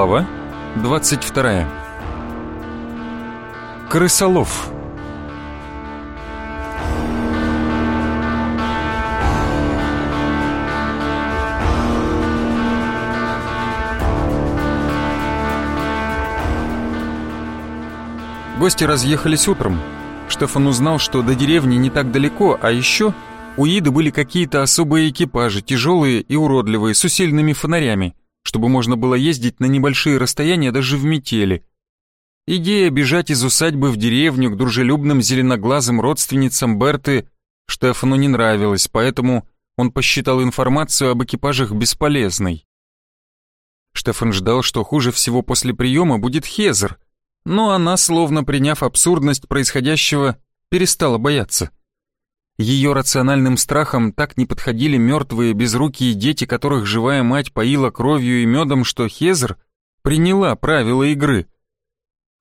Глава 22. Крысолов. Гости разъехались утром. Штефан узнал, что до деревни не так далеко, а еще у Иды были какие-то особые экипажи, тяжелые и уродливые, с усиленными фонарями чтобы можно было ездить на небольшие расстояния даже в метели. Идея бежать из усадьбы в деревню к дружелюбным зеленоглазым родственницам Берты Штефану не нравилась, поэтому он посчитал информацию об экипажах бесполезной. Штефан ждал, что хуже всего после приема будет Хезер, но она, словно приняв абсурдность происходящего, перестала бояться. Ее рациональным страхом так не подходили мертвые безрукие дети, которых живая мать поила кровью и медом, что Хезер приняла правила игры.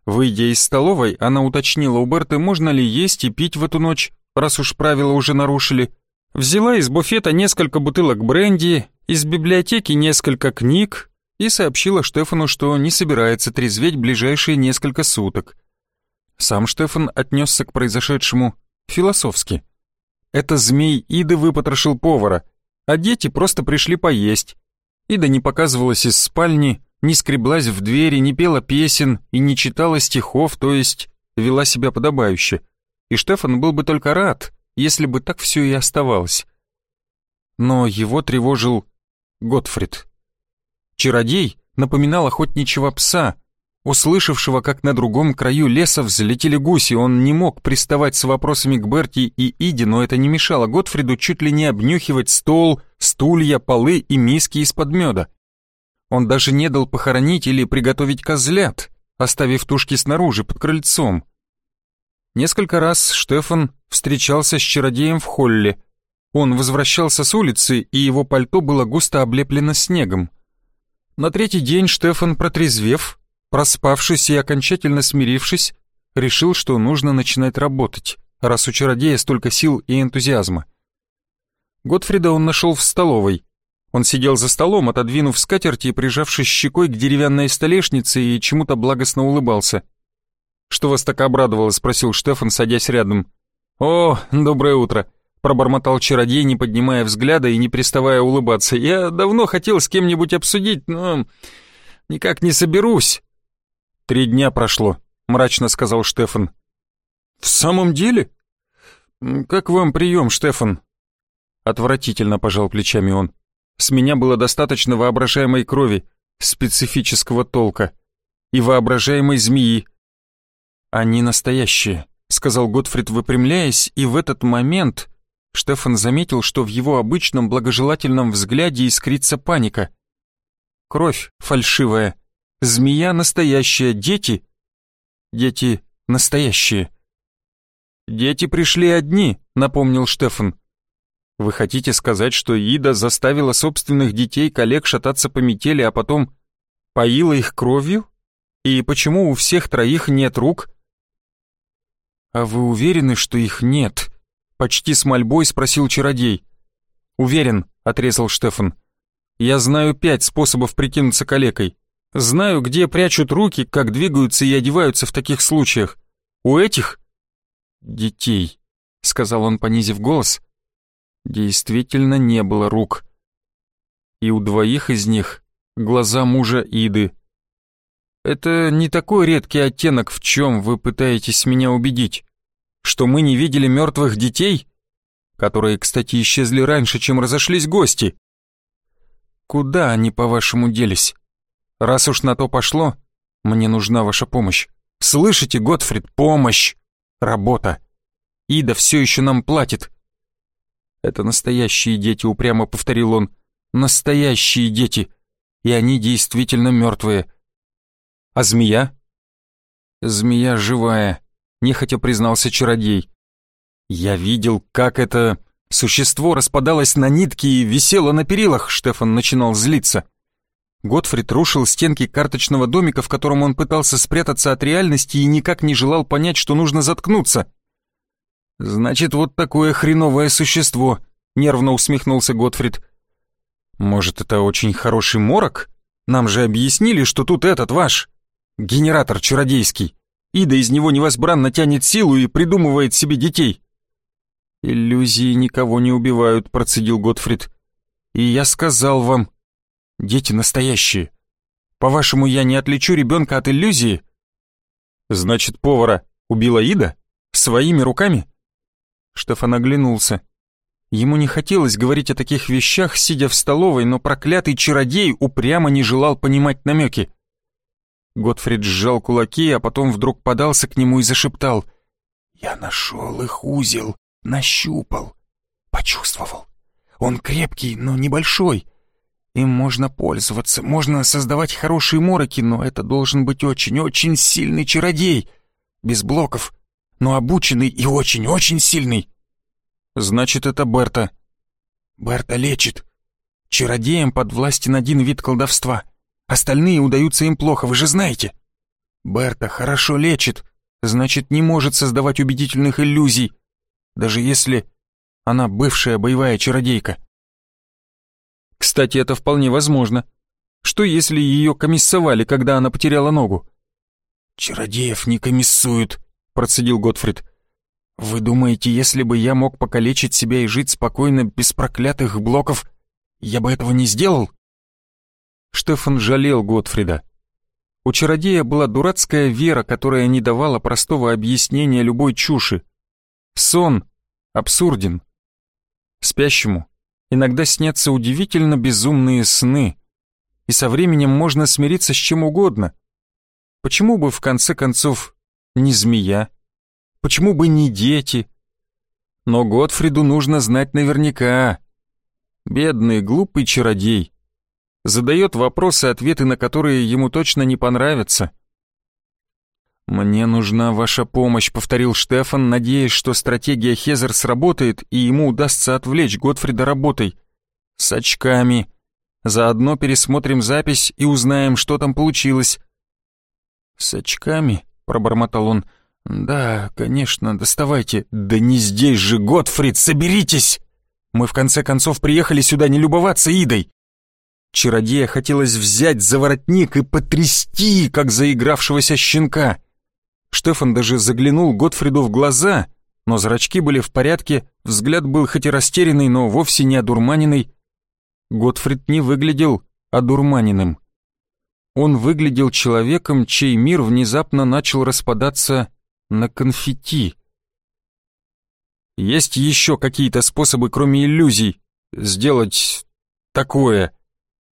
Выйдя из столовой, она уточнила у Берты, можно ли есть и пить в эту ночь, раз уж правила уже нарушили. Взяла из буфета несколько бутылок бренди, из библиотеки несколько книг и сообщила Штефану, что не собирается трезветь ближайшие несколько суток. Сам Штефан отнесся к произошедшему философски. Это змей Иды выпотрошил повара, а дети просто пришли поесть. Ида не показывалась из спальни, не скреблась в двери, не пела песен и не читала стихов, то есть вела себя подобающе. И Штефан был бы только рад, если бы так все и оставалось. Но его тревожил Готфрид. Чародей напоминал охотничьего пса, услышавшего, как на другом краю леса взлетели гуси. Он не мог приставать с вопросами к Берти и Иде, но это не мешало Готфриду чуть ли не обнюхивать стол, стулья, полы и миски из-под меда. Он даже не дал похоронить или приготовить козлят, оставив тушки снаружи, под крыльцом. Несколько раз Штефан встречался с чародеем в холле. Он возвращался с улицы, и его пальто было густо облеплено снегом. На третий день Штефан, протрезвев, Проспавшись и окончательно смирившись, решил, что нужно начинать работать, раз у чародея столько сил и энтузиазма. Готфрида он нашел в столовой. Он сидел за столом, отодвинув скатерти и прижавшись щекой к деревянной столешнице и чему-то благостно улыбался. «Что вас так обрадовало?» — спросил Штефан, садясь рядом. «О, доброе утро!» — пробормотал чародей, не поднимая взгляда и не приставая улыбаться. «Я давно хотел с кем-нибудь обсудить, но никак не соберусь». «Три дня прошло», — мрачно сказал Штефан. «В самом деле? Как вам прием, Штефан?» Отвратительно пожал плечами он. «С меня было достаточно воображаемой крови, специфического толка, и воображаемой змеи». «Они настоящие», — сказал Готфрид, выпрямляясь, и в этот момент Штефан заметил, что в его обычном благожелательном взгляде искрится паника. Кровь фальшивая, Змея настоящая, дети... Дети настоящие. Дети пришли одни, напомнил Штефан. Вы хотите сказать, что Ида заставила собственных детей коллег шататься по метели, а потом поила их кровью? И почему у всех троих нет рук? А вы уверены, что их нет? Почти с мольбой спросил чародей. Уверен, отрезал Штефан. Я знаю пять способов прикинуться калекой. Знаю, где прячут руки, как двигаются и одеваются в таких случаях. У этих детей, сказал он, понизив голос, действительно не было рук. И у двоих из них глаза мужа Иды. Это не такой редкий оттенок, в чем вы пытаетесь меня убедить, что мы не видели мертвых детей, которые, кстати, исчезли раньше, чем разошлись гости. Куда они, по-вашему, делись? Раз уж на то пошло, мне нужна ваша помощь. Слышите, Готфрид, помощь! Работа. Ида все еще нам платит. Это настоящие дети, упрямо повторил он. Настоящие дети. И они действительно мертвые. А змея? Змея живая, нехотя признался чародей. Я видел, как это существо распадалось на нитки и висело на перилах, Штефан начинал злиться. Готфрид рушил стенки карточного домика, в котором он пытался спрятаться от реальности и никак не желал понять, что нужно заткнуться. «Значит, вот такое хреновое существо», — нервно усмехнулся Готфрид. «Может, это очень хороший морок?» Нам же объяснили, что тут этот ваш генератор чародейский. Ида из него невозбранно тянет силу и придумывает себе детей. «Иллюзии никого не убивают», — процедил Готфрид. «И я сказал вам, дети настоящие. По-вашему, я не отличу ребенка от иллюзии?» «Значит, повара убила Ида? Своими руками?» Штефан оглянулся. Ему не хотелось говорить о таких вещах, сидя в столовой, но проклятый чародей упрямо не желал понимать намеки. Готфрид сжал кулаки, а потом вдруг подался к нему и зашептал. «Я нашел их узел, нащупал, почувствовал. Он крепкий, но небольшой. Им можно пользоваться, можно создавать хорошие мороки, но это должен быть очень-очень сильный чародей. Без блоков, но обученный и очень-очень сильный». «Значит, это Берта». «Берта лечит. Чародеям подвластен один вид колдовства». Остальные удаются им плохо, вы же знаете. Берта хорошо лечит, значит, не может создавать убедительных иллюзий, даже если она бывшая боевая чародейка. Кстати, это вполне возможно. Что если ее комиссовали, когда она потеряла ногу? «Чародеев не комиссуют», — процедил Готфрид. «Вы думаете, если бы я мог покалечить себя и жить спокойно без проклятых блоков, я бы этого не сделал?» Штефан жалел Готфрида. У чародея была дурацкая вера, которая не давала простого объяснения любой чуши. Сон абсурден. Спящему иногда снятся удивительно безумные сны, и со временем можно смириться с чем угодно. Почему бы в конце концов не змея? Почему бы не дети? Но Готфриду нужно знать наверняка. Бедный, глупый чародей задает вопросы, ответы на которые ему точно не понравятся. «Мне нужна ваша помощь», — повторил Штефан, надеясь, что стратегия Хезер сработает и ему удастся отвлечь Готфрида работой. «С очками. Заодно пересмотрим запись и узнаем, что там получилось». «С очками?» — пробормотал он. «Да, конечно, доставайте». «Да не здесь же, Готфрид, соберитесь! Мы в конце концов приехали сюда не любоваться Идой. Чародея хотелось взять за воротник и потрясти, как заигравшегося щенка. Штефан даже заглянул Готфриду в глаза, но зрачки были в порядке, взгляд был хоть и растерянный, но вовсе не одурманенный. Готфрид не выглядел одурманенным. Он выглядел человеком, чей мир внезапно начал распадаться на конфетти. Есть еще какие-то способы, кроме иллюзий, сделать такое?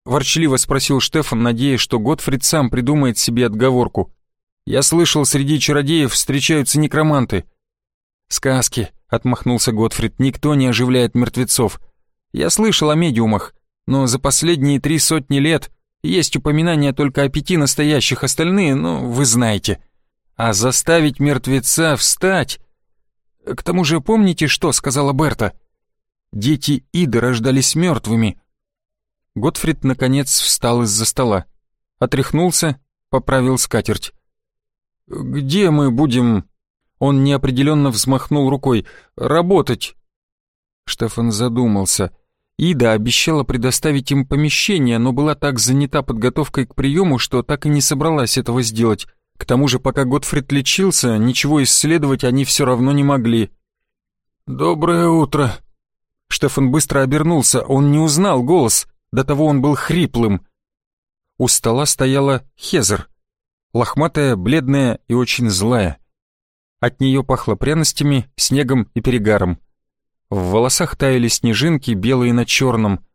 Ворчливо спросил Штефан, надеясь, что Готфрид сам придумает себе отговорку. «Я слышал, среди чародеев встречаются некроманты». «Сказки», — отмахнулся Готфрид, — «никто не оживляет мертвецов. Я слышал о медиумах, но за последние три сотни лет есть упоминания только о пяти настоящих, остальные, ну, вы знаете. А заставить мертвеца встать... К тому же помните, что сказала Берта? Дети Иды рождались мертвыми, Готфрид, наконец, встал из-за стола. Отряхнулся, поправил скатерть. «Где мы будем...» Он неопределенно взмахнул рукой. «Работать!» Штефан задумался. Ида обещала предоставить им помещение, но была так занята подготовкой к приему, что так и не собралась этого сделать. К тому же, пока Готфрид лечился, ничего исследовать они все равно не могли. «Доброе утро!» Штефан быстро обернулся, он не узнал голос. До того он был хриплым. У стола стояла Хезер, лохматая, бледная и очень злая. От нее пахло пряностями, снегом и перегаром. В волосах таяли снежинки, белые на черном.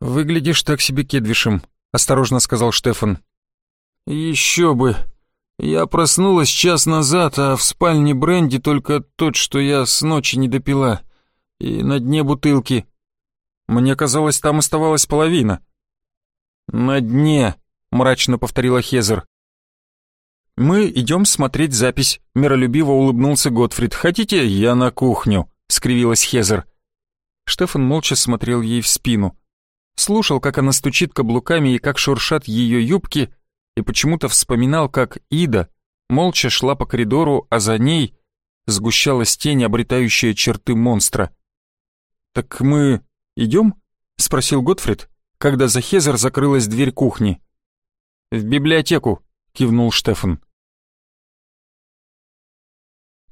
«Выглядишь так себе кедвишем», — осторожно сказал Штефан. «Еще бы. Я проснулась час назад, а в спальне Бренди только тот, что я с ночи не допила. И на дне бутылки. Мне казалось, там оставалась половина. «На дне», — мрачно повторила Хезер. «Мы идем смотреть запись», — миролюбиво улыбнулся Готфрид. «Хотите, я на кухню?» — скривилась Хезер. Штефан молча смотрел ей в спину. Слушал, как она стучит каблуками и как шуршат ее юбки, и почему-то вспоминал, как Ида молча шла по коридору, а за ней сгущалась тень, обретающая черты монстра. «Так мы «Идем?» — спросил Готфрид, когда за Хезер закрылась дверь кухни. «В библиотеку», — кивнул Штефан.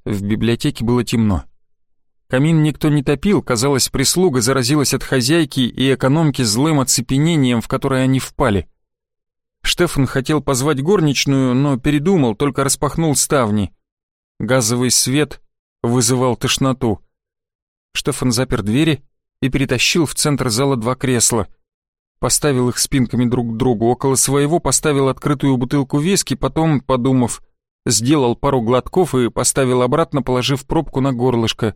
В библиотеке было темно. Камин никто не топил, казалось, прислуга заразилась от хозяйки и экономки злым оцепенением, в которое они впали. Штефан хотел позвать горничную, но передумал, только распахнул ставни. Газовый свет вызывал тошноту. Штефан запер двери и перетащил в центр зала два кресла. Поставил их спинками друг к другу, около своего поставил открытую бутылку виски, потом, подумав, сделал пару глотков и поставил обратно, положив пробку на горлышко.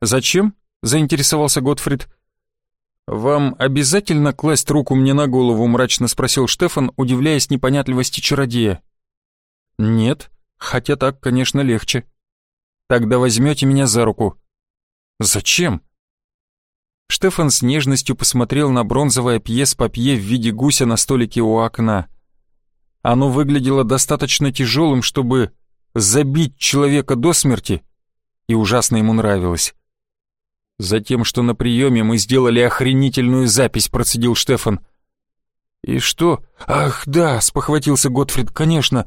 «Зачем?» — заинтересовался Готфрид. «Вам обязательно класть руку мне на голову?» — мрачно спросил Штефан, удивляясь непонятливости чародея. «Нет, хотя так, конечно, легче». «Тогда возьмете меня за руку». «Зачем?» Штефан с нежностью посмотрел на бронзовое пьес-папье в виде гуся на столике у окна. Оно выглядело достаточно тяжелым, чтобы забить человека до смерти, и ужасно ему нравилось. Затем, что на приеме мы сделали охренительную запись, процедил Штефан. И что? Ах, да, спохватился Готфрид, конечно.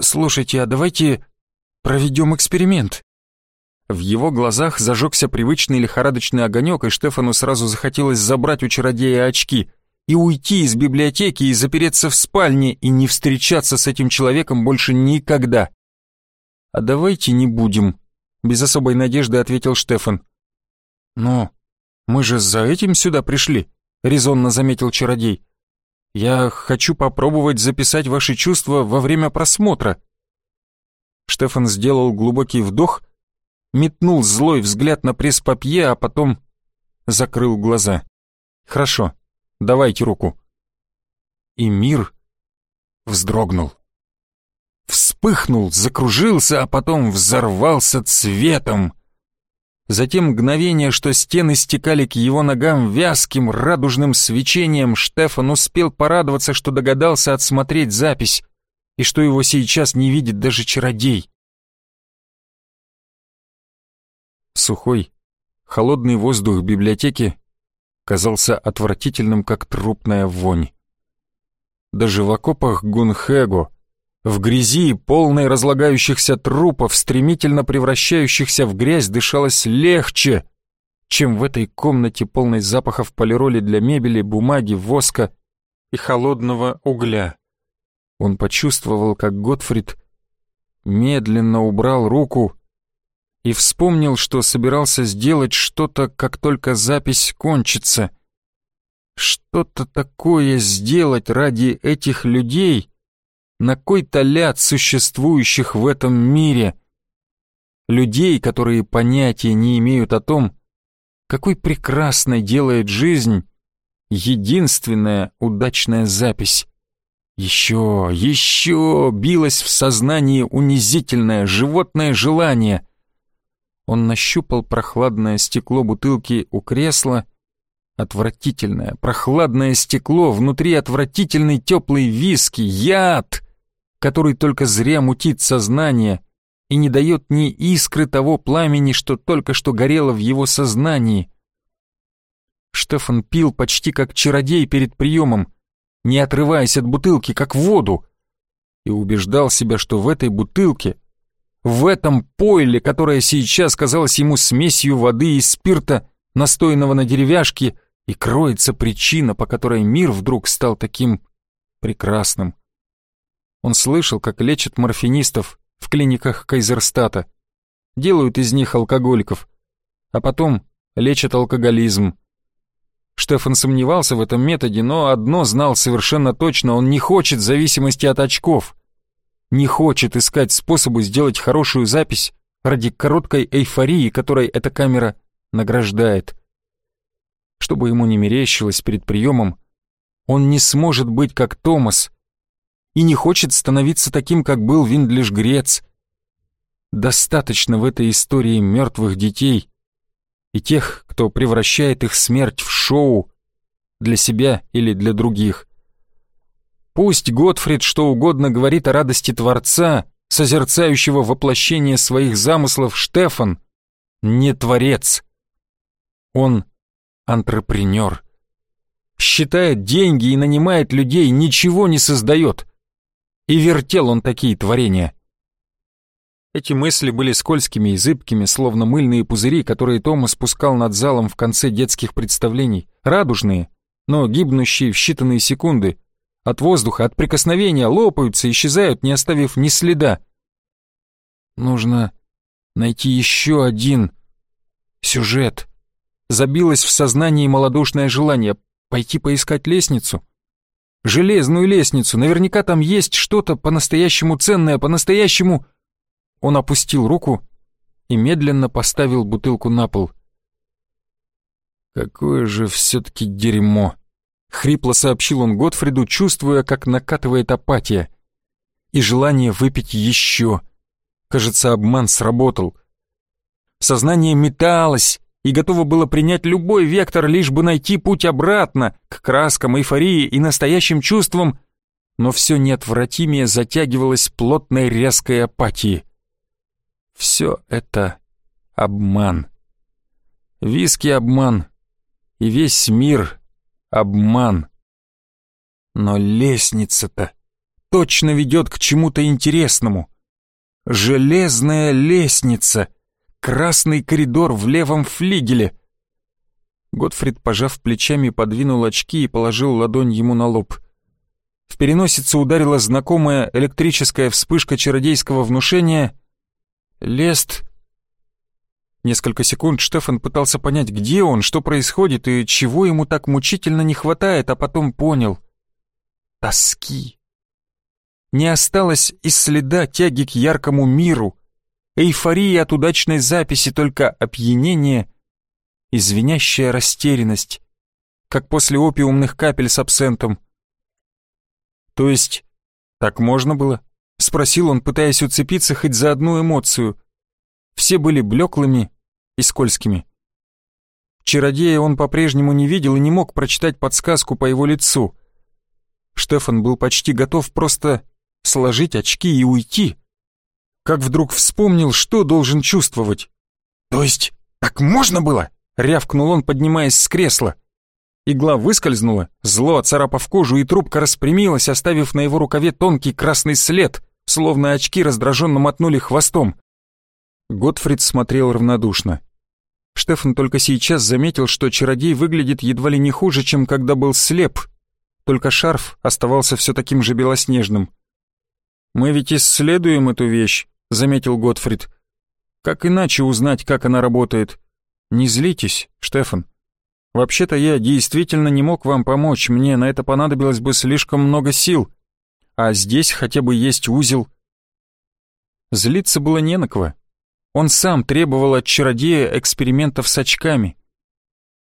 Слушайте, а давайте проведем эксперимент. В его глазах зажегся привычный лихорадочный огонек, и Штефану сразу захотелось забрать у чародея очки и уйти из библиотеки и запереться в спальне и не встречаться с этим человеком больше никогда. «А давайте не будем», — без особой надежды ответил Штефан. «Но мы же за этим сюда пришли», — резонно заметил чародей. «Я хочу попробовать записать ваши чувства во время просмотра». Штефан сделал глубокий вдох, метнул злой взгляд на пресс-папье, а потом закрыл глаза. «Хорошо, давайте руку». И мир вздрогнул. Вспыхнул, закружился, а потом взорвался цветом — Затем мгновение, что стены стекали к его ногам вязким радужным свечением, Штефан успел порадоваться, что догадался отсмотреть запись, и что его сейчас не видит даже чародей. Сухой, холодный воздух библиотеки казался отвратительным, как трупная вонь. Даже в окопах Гунхего, в грязи, полной разлагающихся трупов, стремительно превращающихся в грязь, дышалось легче, чем в этой комнате полной запахов полироли для мебели, бумаги, воска и холодного угля. Он почувствовал, как Готфрид медленно убрал руку и вспомнил, что собирался сделать что-то, как только запись кончится. Что-то такое сделать ради этих людей — на кой-то ляд существующих в этом мире. Людей, которые понятия не имеют о том, какой прекрасной делает жизнь единственная удачная запись. Еще, еще билось в сознании унизительное животное желание. Он нащупал прохладное стекло бутылки у кресла, отвратительное, прохладное стекло, внутри отвратительный теплый виски, яд! который только зря мутит сознание и не дает ни искры того пламени, что только что горело в его сознании. Штефан пил почти как чародей перед приемом, не отрываясь от бутылки, как воду, и убеждал себя, что в этой бутылке, в этом пойле, которое сейчас казалось ему смесью воды и спирта, настоянного на деревяшке, и кроется причина, по которой мир вдруг стал таким прекрасным. Он слышал, как лечат морфинистов в клиниках Кайзерстата. Делают из них алкоголиков. А потом лечат алкоголизм. Штефан сомневался в этом методе, но одно знал совершенно точно, он не хочет зависимости от очков. Не хочет искать способы сделать хорошую запись ради короткой эйфории, которой эта камера награждает. Чтобы ему не мерещилось перед приемом, он не сможет быть как Томас, и не хочет становиться таким, как был Виндлиш Грец. Достаточно в этой истории мертвых детей и тех, кто превращает их смерть в шоу для себя или для других. Пусть Готфрид что угодно говорит о радости Творца, созерцающего воплощение своих замыслов Штефан, не творец. Он антрепренер считает деньги и нанимает людей, ничего не создает. И вертел он такие творения. Эти мысли были скользкими и зыбкими, словно мыльные пузыри, которые Тома спускал над залом в конце детских представлений. Радужные, но гибнущие в считанные секунды. От воздуха, от прикосновения лопаются, исчезают, не оставив ни следа. Нужно найти еще один сюжет. Забилось в сознании малодушное желание пойти поискать лестницу. Железную лестницу, наверняка там есть что-то по-настоящему ценное, по-настоящему... Он опустил руку и медленно поставил бутылку на пол. «Какое же все-таки дерьмо!» — хрипло сообщил он Готфриду, чувствуя, как накатывает апатия. И желание выпить еще. Кажется, обман сработал. Сознание металось и готово было принять любой вектор, лишь бы найти путь обратно, к краскам, эйфории и настоящим чувствам, но все неотвратимее затягивалось плотной резкой апатией. Все это обман. Виски обман. И весь мир обман. Но лестница-то точно ведет к чему-то интересному. Железная лестница. Красный коридор в левом флигеле. Готфрид, пожав плечами, подвинул очки и положил ладонь ему на лоб. В переносицу ударила знакомая электрическая вспышка чародейского внушения — Лест... Несколько секунд Штефан пытался понять, где он, что происходит и чего ему так мучительно не хватает, а потом понял. Тоски. Не осталось и следа тяги к яркому миру, эйфории от удачной записи, только опьянение и звенящая растерянность, как после опиумных капель с абсентом. То есть, так можно было? — спросил он, пытаясь уцепиться хоть за одну эмоцию. Все были блеклыми и скользкими. Чародея он по-прежнему не видел и не мог прочитать подсказку по его лицу. Штефан был почти готов просто сложить очки и уйти. Как вдруг вспомнил, что должен чувствовать. «То есть так можно было?» — рявкнул он, поднимаясь с кресла. Игла выскользнула, зло оцарапав кожу, и трубка распрямилась, оставив на его рукаве тонкий красный след, словно очки раздраженно мотнули хвостом. Готфрид смотрел равнодушно. Штефан только сейчас заметил, что чародей выглядит едва ли не хуже, чем когда был слеп, только шарф оставался все таким же белоснежным. «Мы ведь исследуем эту вещь», — заметил Готфрид. «Как иначе узнать, как она работает? Не злитесь, Штефан. Вообще-то я действительно не мог вам помочь, мне на это понадобилось бы слишком много сил. А здесь хотя бы есть узел. Злиться было не на кого. Он сам требовал от чародея экспериментов с очками.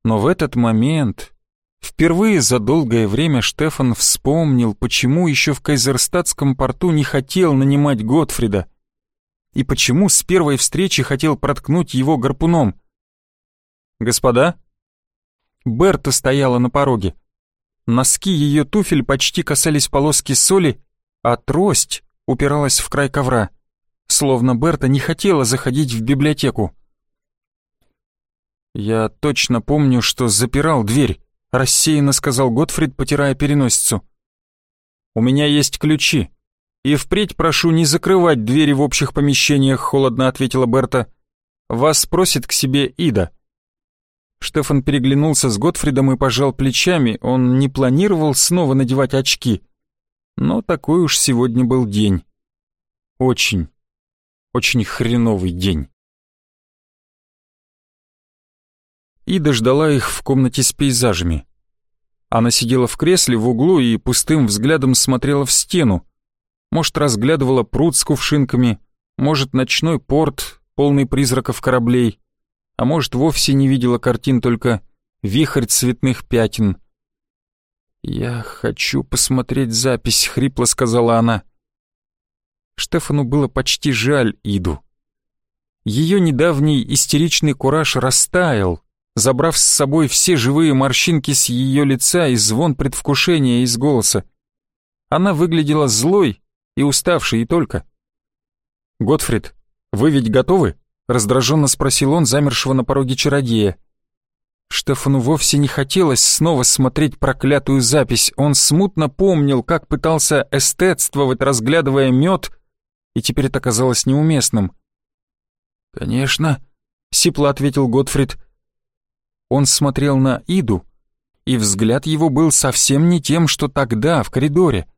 Но в этот момент, впервые за долгое время Штефан вспомнил, почему еще в Кайзерстадтском порту не хотел нанимать Готфрида. И почему с первой встречи хотел проткнуть его гарпуном. «Господа?» Берта стояла на пороге. Носки ее туфель почти касались полоски соли, а трость упиралась в край ковра, словно Берта не хотела заходить в библиотеку. «Я точно помню, что запирал дверь», — рассеянно сказал Готфрид, потирая переносицу. «У меня есть ключи, и впредь прошу не закрывать двери в общих помещениях», — холодно ответила Берта. «Вас просит к себе Ида». Штефан переглянулся с Готфридом и пожал плечами, он не планировал снова надевать очки. Но такой уж сегодня был день. Очень, очень хреновый день. Ида ждала их в комнате с пейзажами. Она сидела в кресле в углу и пустым взглядом смотрела в стену. Может, разглядывала пруд с кувшинками, может, ночной порт, полный призраков кораблей а может, вовсе не видела картин, только вихрь цветных пятен. «Я хочу посмотреть запись», — хрипло сказала она. Штефану было почти жаль Иду. Ее недавний истеричный кураж растаял, забрав с собой все живые морщинки с ее лица и звон предвкушения из голоса. Она выглядела злой и уставшей и только. «Готфрид, вы ведь готовы?» — раздраженно спросил он замершего на пороге чародея. Штефану вовсе не хотелось снова смотреть проклятую запись. Он смутно помнил, как пытался эстетствовать, разглядывая мед, и теперь это казалось неуместным. «Конечно», — сипло ответил Готфрид. Он смотрел на Иду, и взгляд его был совсем не тем, что тогда, в коридоре.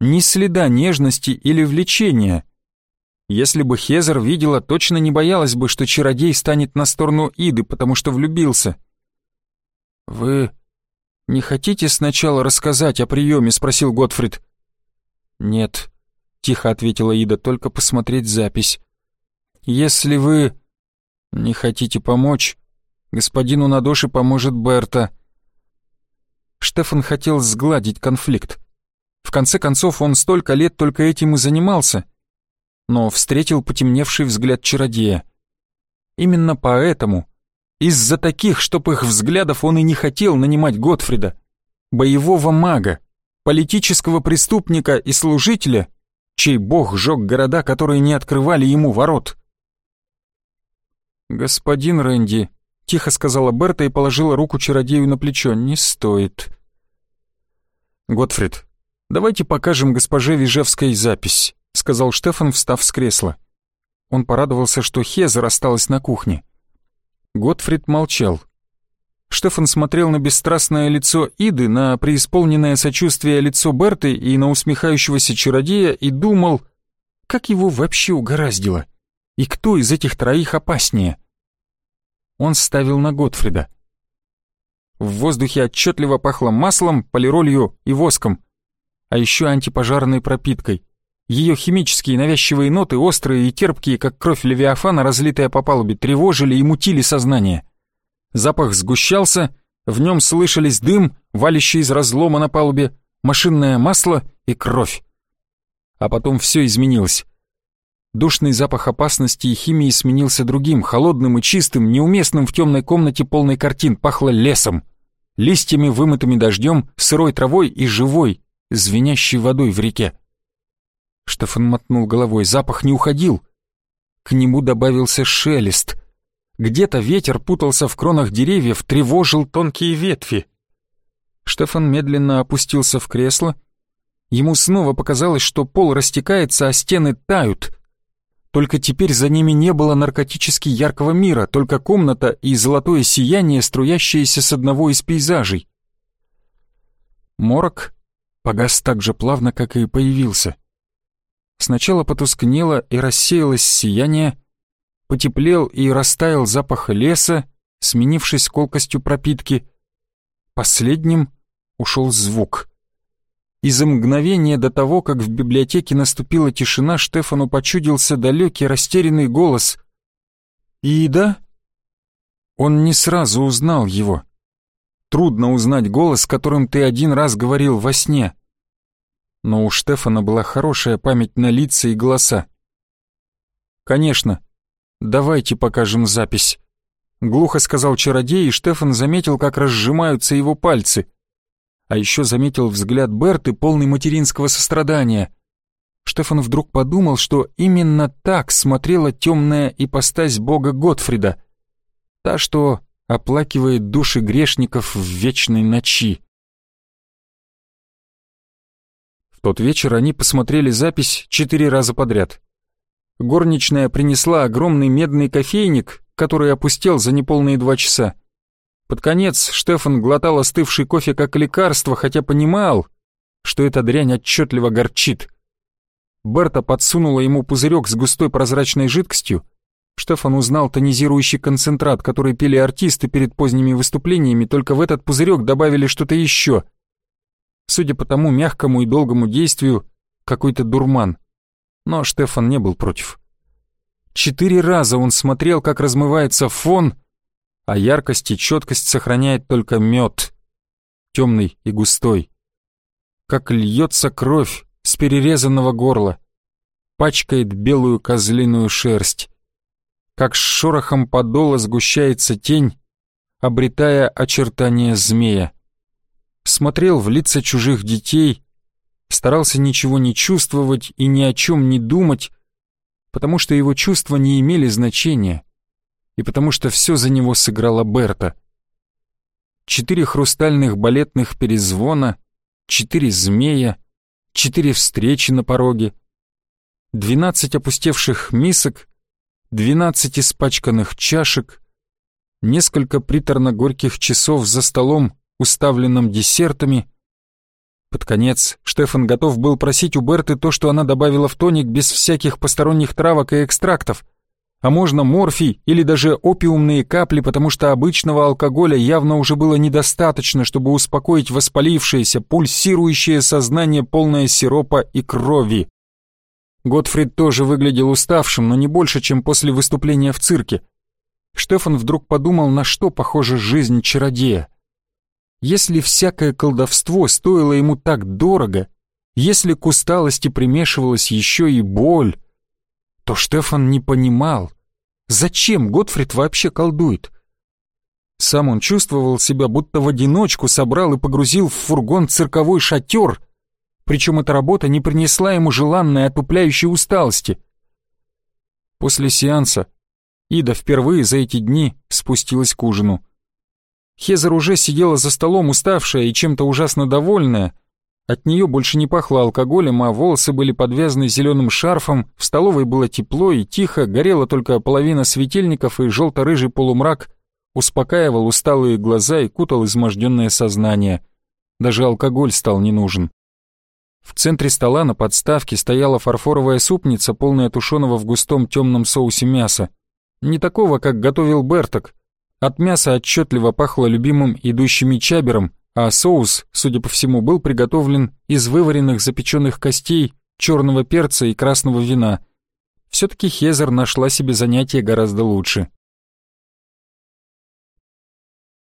Ни следа нежности или влечения. Если бы Хезер видела, точно не боялась бы, что чародей станет на сторону Иды, потому что влюбился. «Вы не хотите сначала рассказать о приеме?» — спросил Готфрид. «Нет», — тихо ответила Ида, — «только посмотреть запись. Если вы не хотите помочь, господину Надоши поможет Берта». Штефан хотел сгладить конфликт. В конце концов, он столько лет только этим и занимался, но встретил потемневший взгляд чародея. Именно поэтому из-за таких, чтоб их взглядов он и не хотел нанимать Готфрида, боевого мага, политического преступника и служителя, чей бог жег города, которые не открывали ему ворот. «Господин Рэнди», — тихо сказала Берта и положила руку чародею на плечо, — «не стоит». «Готфрид, давайте покажем госпоже Вижевской запись», — сказал Штефан, встав с кресла. Он порадовался, что Хезер осталась на кухне. Готфрид молчал. Штефан смотрел на бесстрастное лицо Иды, на преисполненное сочувствие лицо Берты и на усмехающегося чародея и думал, как его вообще угораздило, и кто из этих троих опаснее. Он ставил на Готфрида. В воздухе отчетливо пахло маслом, полиролью и воском, а еще антипожарной пропиткой. Ее химические навязчивые ноты, острые и терпкие, как кровь Левиафана, разлитая по палубе, тревожили и мутили сознание. Запах сгущался, в нем слышались дым, валящий из разлома на палубе, машинное масло и кровь. А потом все изменилось. Душный запах опасности и химии сменился другим, холодным и чистым, неуместным в темной комнате полной картин, пахло лесом, листьями, вымытыми дождем, сырой травой и живой, звенящей водой в реке. Штефан мотнул головой, запах не уходил. К нему добавился шелест. Где-то ветер путался в кронах деревьев, тревожил тонкие ветви. Штефан медленно опустился в кресло. Ему снова показалось, что пол растекается, а стены тают. Только теперь за ними не было наркотически яркого мира, только комната и золотое сияние, струящееся с одного из пейзажей. Морок погас так же плавно, как и появился. Сначала потускнело и рассеялось сияние, потеплел и растаял запах леса, сменившись колкостью пропитки. Последним ушел звук. И за мгновение до того, как в библиотеке наступила тишина, Штефану почудился далекий растерянный голос. «Ида?» Он не сразу узнал его. Трудно узнать голос, которым ты один раз говорил во сне но у Штефана была хорошая память на лица и голоса. «Конечно. Давайте покажем запись», — глухо сказал чародей, и Штефан заметил, как разжимаются его пальцы. А еще заметил взгляд Берты, полный материнского сострадания. Штефан вдруг подумал, что именно так смотрела темная ипостась бога Готфрида, та, что оплакивает души грешников в вечной ночи. тот вечер они посмотрели запись четыре раза подряд. Горничная принесла огромный медный кофейник, который опустел за неполные два часа. Под конец Штефан глотал остывший кофе как лекарство, хотя понимал, что эта дрянь отчетливо горчит. Берта подсунула ему пузырек с густой прозрачной жидкостью. Штефан узнал тонизирующий концентрат, который пили артисты перед поздними выступлениями, только в этот пузырек добавили что-то еще — Судя по тому мягкому и долгому действию, какой-то дурман. Но Штефан не был против. Четыре раза он смотрел, как размывается фон, а яркость и четкость сохраняет только мед, темный и густой. Как льется кровь с перерезанного горла, пачкает белую козлиную шерсть. Как с шорохом подола сгущается тень, обретая очертания змея смотрел в лица чужих детей, старался ничего не чувствовать и ни о чем не думать, потому что его чувства не имели значения, и потому что все за него сыграла Берта. четыре хрустальных балетных перезвона, четыре змея, четыре встречи на пороге, двенадцать опустевших мисок, двенадцать испачканных чашек, несколько приторно-горьких часов за столом, уставленным десертами. Под конец Штефан готов был просить у Берты то, что она добавила в тоник без всяких посторонних травок и экстрактов. А можно морфий или даже опиумные капли, потому что обычного алкоголя явно уже было недостаточно, чтобы успокоить воспалившееся, пульсирующее сознание, полное сиропа и крови. Готфрид тоже выглядел уставшим, но не больше, чем после выступления в цирке. Штефан вдруг подумал, на что похожа жизнь чародея. Если всякое колдовство стоило ему так дорого, если к усталости примешивалась еще и боль, то Штефан не понимал, зачем Готфрид вообще колдует. Сам он чувствовал себя, будто в одиночку собрал и погрузил в фургон цирковой шатер, причем эта работа не принесла ему желанной отупляющей усталости. После сеанса Ида впервые за эти дни спустилась к ужину. Хезер уже сидела за столом, уставшая и чем-то ужасно довольная. От нее больше не пахло алкоголем, а волосы были подвязаны зеленым шарфом, в столовой было тепло и тихо, горела только половина светильников и желто-рыжий полумрак успокаивал усталые глаза и кутал изможденное сознание. Даже алкоголь стал не нужен. В центре стола на подставке стояла фарфоровая супница, полная тушеного в густом темном соусе мяса. Не такого, как готовил Берток. От мяса отчетливо пахло любимым идущими чабером, а соус, судя по всему, был приготовлен из вываренных запеченных костей, черного перца и красного вина. Все-таки Хезер нашла себе занятие гораздо лучше.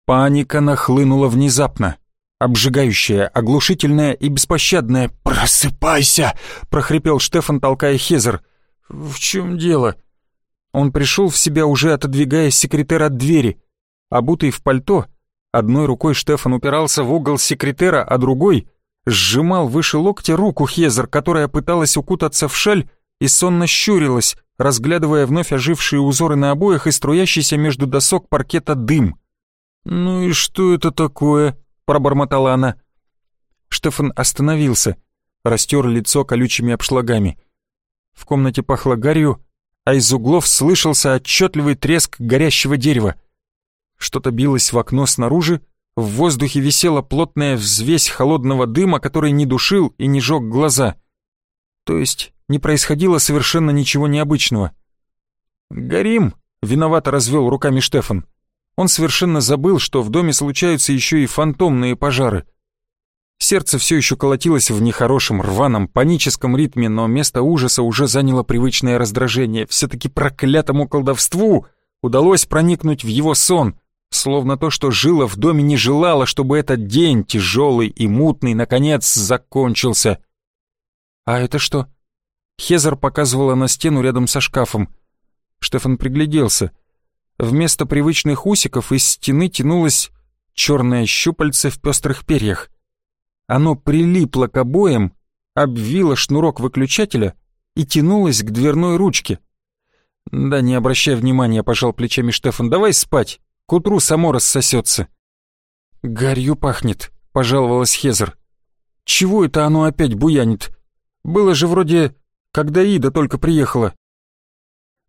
Паника нахлынула внезапно обжигающая, оглушительная и беспощадная. «Просыпайся!» — прохрипел Штефан, толкая Хезер. «В чем дело?» Он пришел в себя, уже отодвигая секретера от двери. Обутый в пальто, одной рукой Штефан упирался в угол секретера, а другой сжимал выше локтя руку Хезер, которая пыталась укутаться в шаль и сонно щурилась, разглядывая вновь ожившие узоры на обоях и струящийся между досок паркета дым. «Ну и что это такое?» — пробормотала она. Штефан остановился, растер лицо колючими обшлагами. В комнате пахло гарью, а из углов слышался отчетливый треск горящего дерева. Что-то билось в окно снаружи, в воздухе висела плотная взвесь холодного дыма, который не душил и не жег глаза. То есть не происходило совершенно ничего необычного. «Горим!» — виновато развел руками Штефан. Он совершенно забыл, что в доме случаются еще и фантомные пожары. Сердце все еще колотилось в нехорошем, рваном, паническом ритме, но место ужаса уже заняло привычное раздражение. Все-таки проклятому колдовству удалось проникнуть в его сон, словно то, что жило в доме, не желало, чтобы этот день, тяжелый и мутный, наконец закончился. «А это что?» Хезер показывала на стену рядом со шкафом. Штефан пригляделся — Вместо привычных усиков из стены тянулось черное щупальце в пестрых перьях. Оно прилипло к обоям, обвило шнурок выключателя и тянулось к дверной ручке. «Да не обращай внимания», — пожал плечами Штефан, — «давай спать, к утру само рассосется». «Гарью пахнет», — пожаловалась Хезер. «Чего это оно опять буянит? Было же вроде, когда Ида только приехала».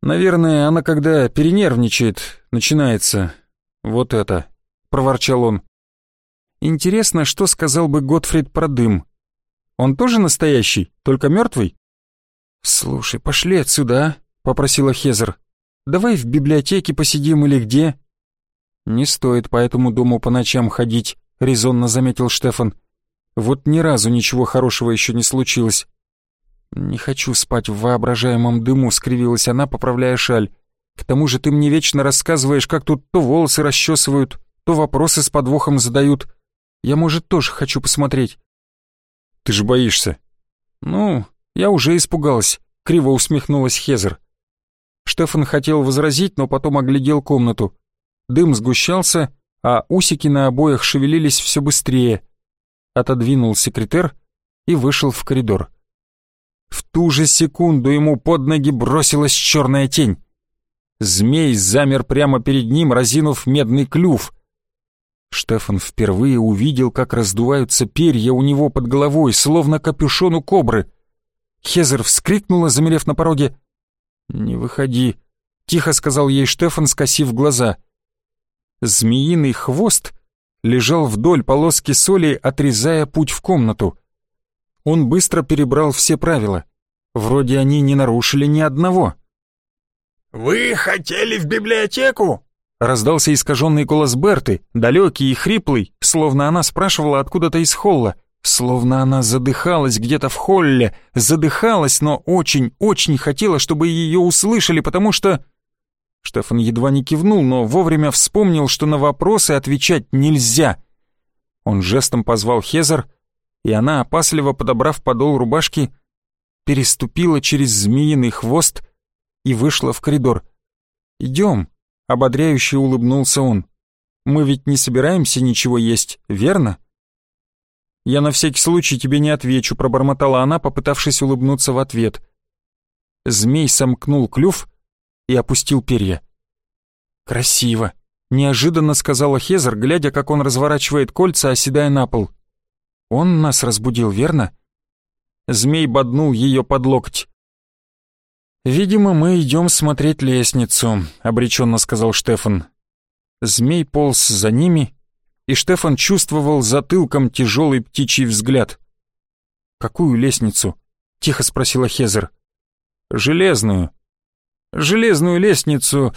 Наверное, она когда перенервничает, начинается вот это, проворчал он. Интересно, что сказал бы Готфрид про дым. Он тоже настоящий, только мертвый? Слушай, пошли отсюда, а? попросила Хезер. Давай в библиотеке посидим или где? Не стоит по этому дому по ночам ходить, резонно заметил Штефан. Вот ни разу ничего хорошего еще не случилось. «Не хочу спать в воображаемом дыму», — скривилась она, поправляя шаль. «К тому же ты мне вечно рассказываешь, как тут то волосы расчесывают, то вопросы с подвохом задают. Я, может, тоже хочу посмотреть». «Ты же боишься». «Ну, я уже испугалась», — криво усмехнулась Хезер. Штефан хотел возразить, но потом оглядел комнату. Дым сгущался, а усики на обоях шевелились все быстрее. Отодвинул секретер и вышел в коридор. В ту же секунду ему под ноги бросилась черная тень. Змей замер прямо перед ним, разинув медный клюв. Штефан впервые увидел, как раздуваются перья у него под головой, словно капюшон у кобры. Хезер вскрикнула, замерев на пороге. «Не выходи», — тихо сказал ей Штефан, скосив глаза. Змеиный хвост лежал вдоль полоски соли, отрезая путь в комнату. Он быстро перебрал все правила. Вроде они не нарушили ни одного. «Вы хотели в библиотеку?» Раздался искаженный голос Берты, далекий и хриплый, словно она спрашивала откуда-то из холла, словно она задыхалась где-то в холле, задыхалась, но очень-очень хотела, чтобы ее услышали, потому что... Штефан едва не кивнул, но вовремя вспомнил, что на вопросы отвечать нельзя. Он жестом позвал Хезер, и она, опасливо подобрав подол рубашки, переступила через змеиный хвост и вышла в коридор. «Идем», Ободряюще улыбнулся он. «Мы ведь не собираемся ничего есть, верно?» «Я на всякий случай тебе не отвечу», — пробормотала она, попытавшись улыбнуться в ответ. Змей сомкнул клюв и опустил перья. «Красиво», — неожиданно сказала Хезер, глядя, как он разворачивает кольца, оседая на пол. «Он нас разбудил, верно?» Змей боднул ее под локоть. «Видимо, мы идем смотреть лестницу», — обреченно сказал Штефан. Змей полз за ними, и Штефан чувствовал затылком тяжелый птичий взгляд. «Какую лестницу?» — тихо спросила Хезер. «Железную. Железную лестницу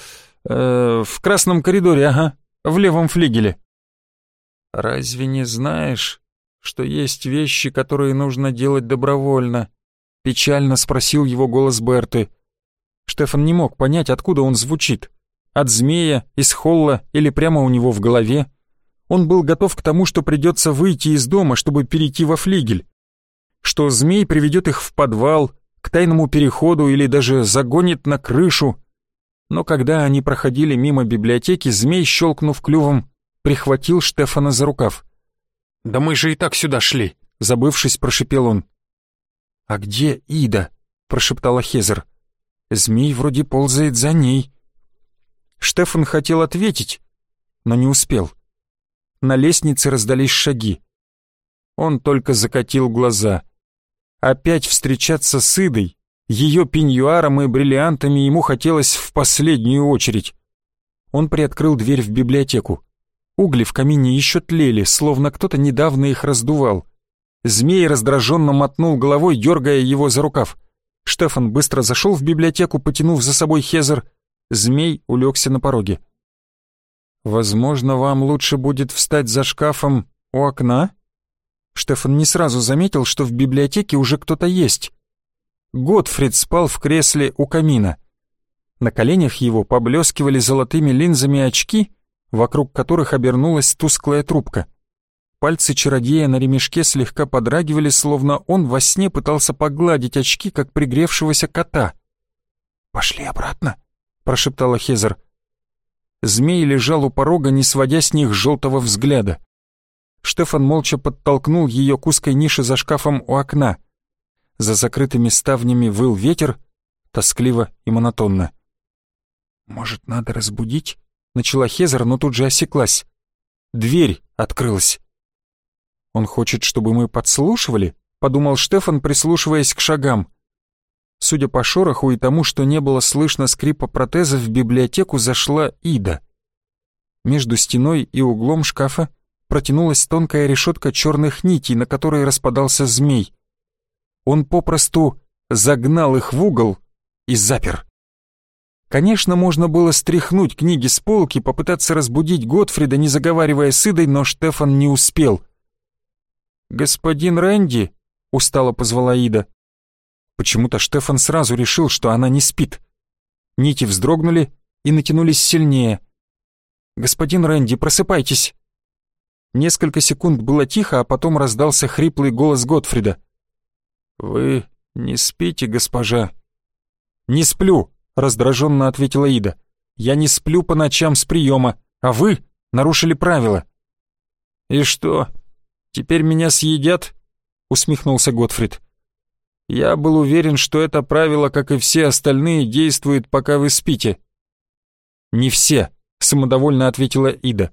э, в красном коридоре, ага, в левом флигеле». «Разве не знаешь, что есть вещи, которые нужно делать добровольно?» — печально спросил его голос Берты. Штефан не мог понять, откуда он звучит. От змея, из холла или прямо у него в голове. Он был готов к тому, что придется выйти из дома, чтобы перейти во флигель. Что змей приведет их в подвал, к тайному переходу или даже загонит на крышу. Но когда они проходили мимо библиотеки, змей, щелкнув клювом, прихватил Штефана за рукав. «Да мы же и так сюда шли», — забывшись, прошипел он. «А где Ида?» — прошептала Хезер. Змей вроде ползает за ней. Штефан хотел ответить, но не успел. На лестнице раздались шаги. Он только закатил глаза. Опять встречаться с Идой, ее пеньюаром и бриллиантами ему хотелось в последнюю очередь. Он приоткрыл дверь в библиотеку. Угли в камине еще тлели, словно кто-то недавно их раздувал. Змей раздраженно мотнул головой, дергая его за рукав. Штефан быстро зашел в библиотеку, потянув за собой Хезер. Змей улегся на пороге. «Возможно, вам лучше будет встать за шкафом у окна?» Штефан не сразу заметил, что в библиотеке уже кто-то есть. Готфрид спал в кресле у камина. На коленях его поблескивали золотыми линзами очки, вокруг которых обернулась тусклая трубка. Пальцы чародея на ремешке слегка подрагивали, словно он во сне пытался погладить очки, как пригревшегося кота. «Пошли обратно», — прошептала Хезер. Змей лежал у порога, не сводя с них желтого взгляда. Штефан молча подтолкнул ее к узкой нише за шкафом у окна. За закрытыми ставнями выл ветер, тоскливо и монотонно. «Может, надо разбудить?» — начала Хезер, но тут же осеклась. Дверь открылась. «Он хочет, чтобы мы подслушивали?» — подумал Штефан, прислушиваясь к шагам. Судя по шороху и тому, что не было слышно скрипа протеза, в библиотеку зашла Ида. Между стеной и углом шкафа протянулась тонкая решетка черных нитей, на которой распадался змей. Он попросту загнал их в угол и запер. Конечно, можно было стряхнуть книги с полки, попытаться разбудить Готфрида, не заговаривая с Идой, но Штефан не успел — «Господин Рэнди?» — устало позвала Ида. Почему-то Штефан сразу решил, что она не спит. Нити вздрогнули и натянулись сильнее. «Господин Рэнди, просыпайтесь!» Несколько секунд было тихо, а потом раздался хриплый голос Готфрида. «Вы не спите, госпожа?» «Не сплю», — раздраженно ответила Ида. «Я не сплю по ночам с приема, а вы нарушили правила». «И что, «Теперь меня съедят?» — усмехнулся Готфрид. «Я был уверен, что это правило, как и все остальные, действует, пока вы спите». «Не все», — самодовольно ответила Ида.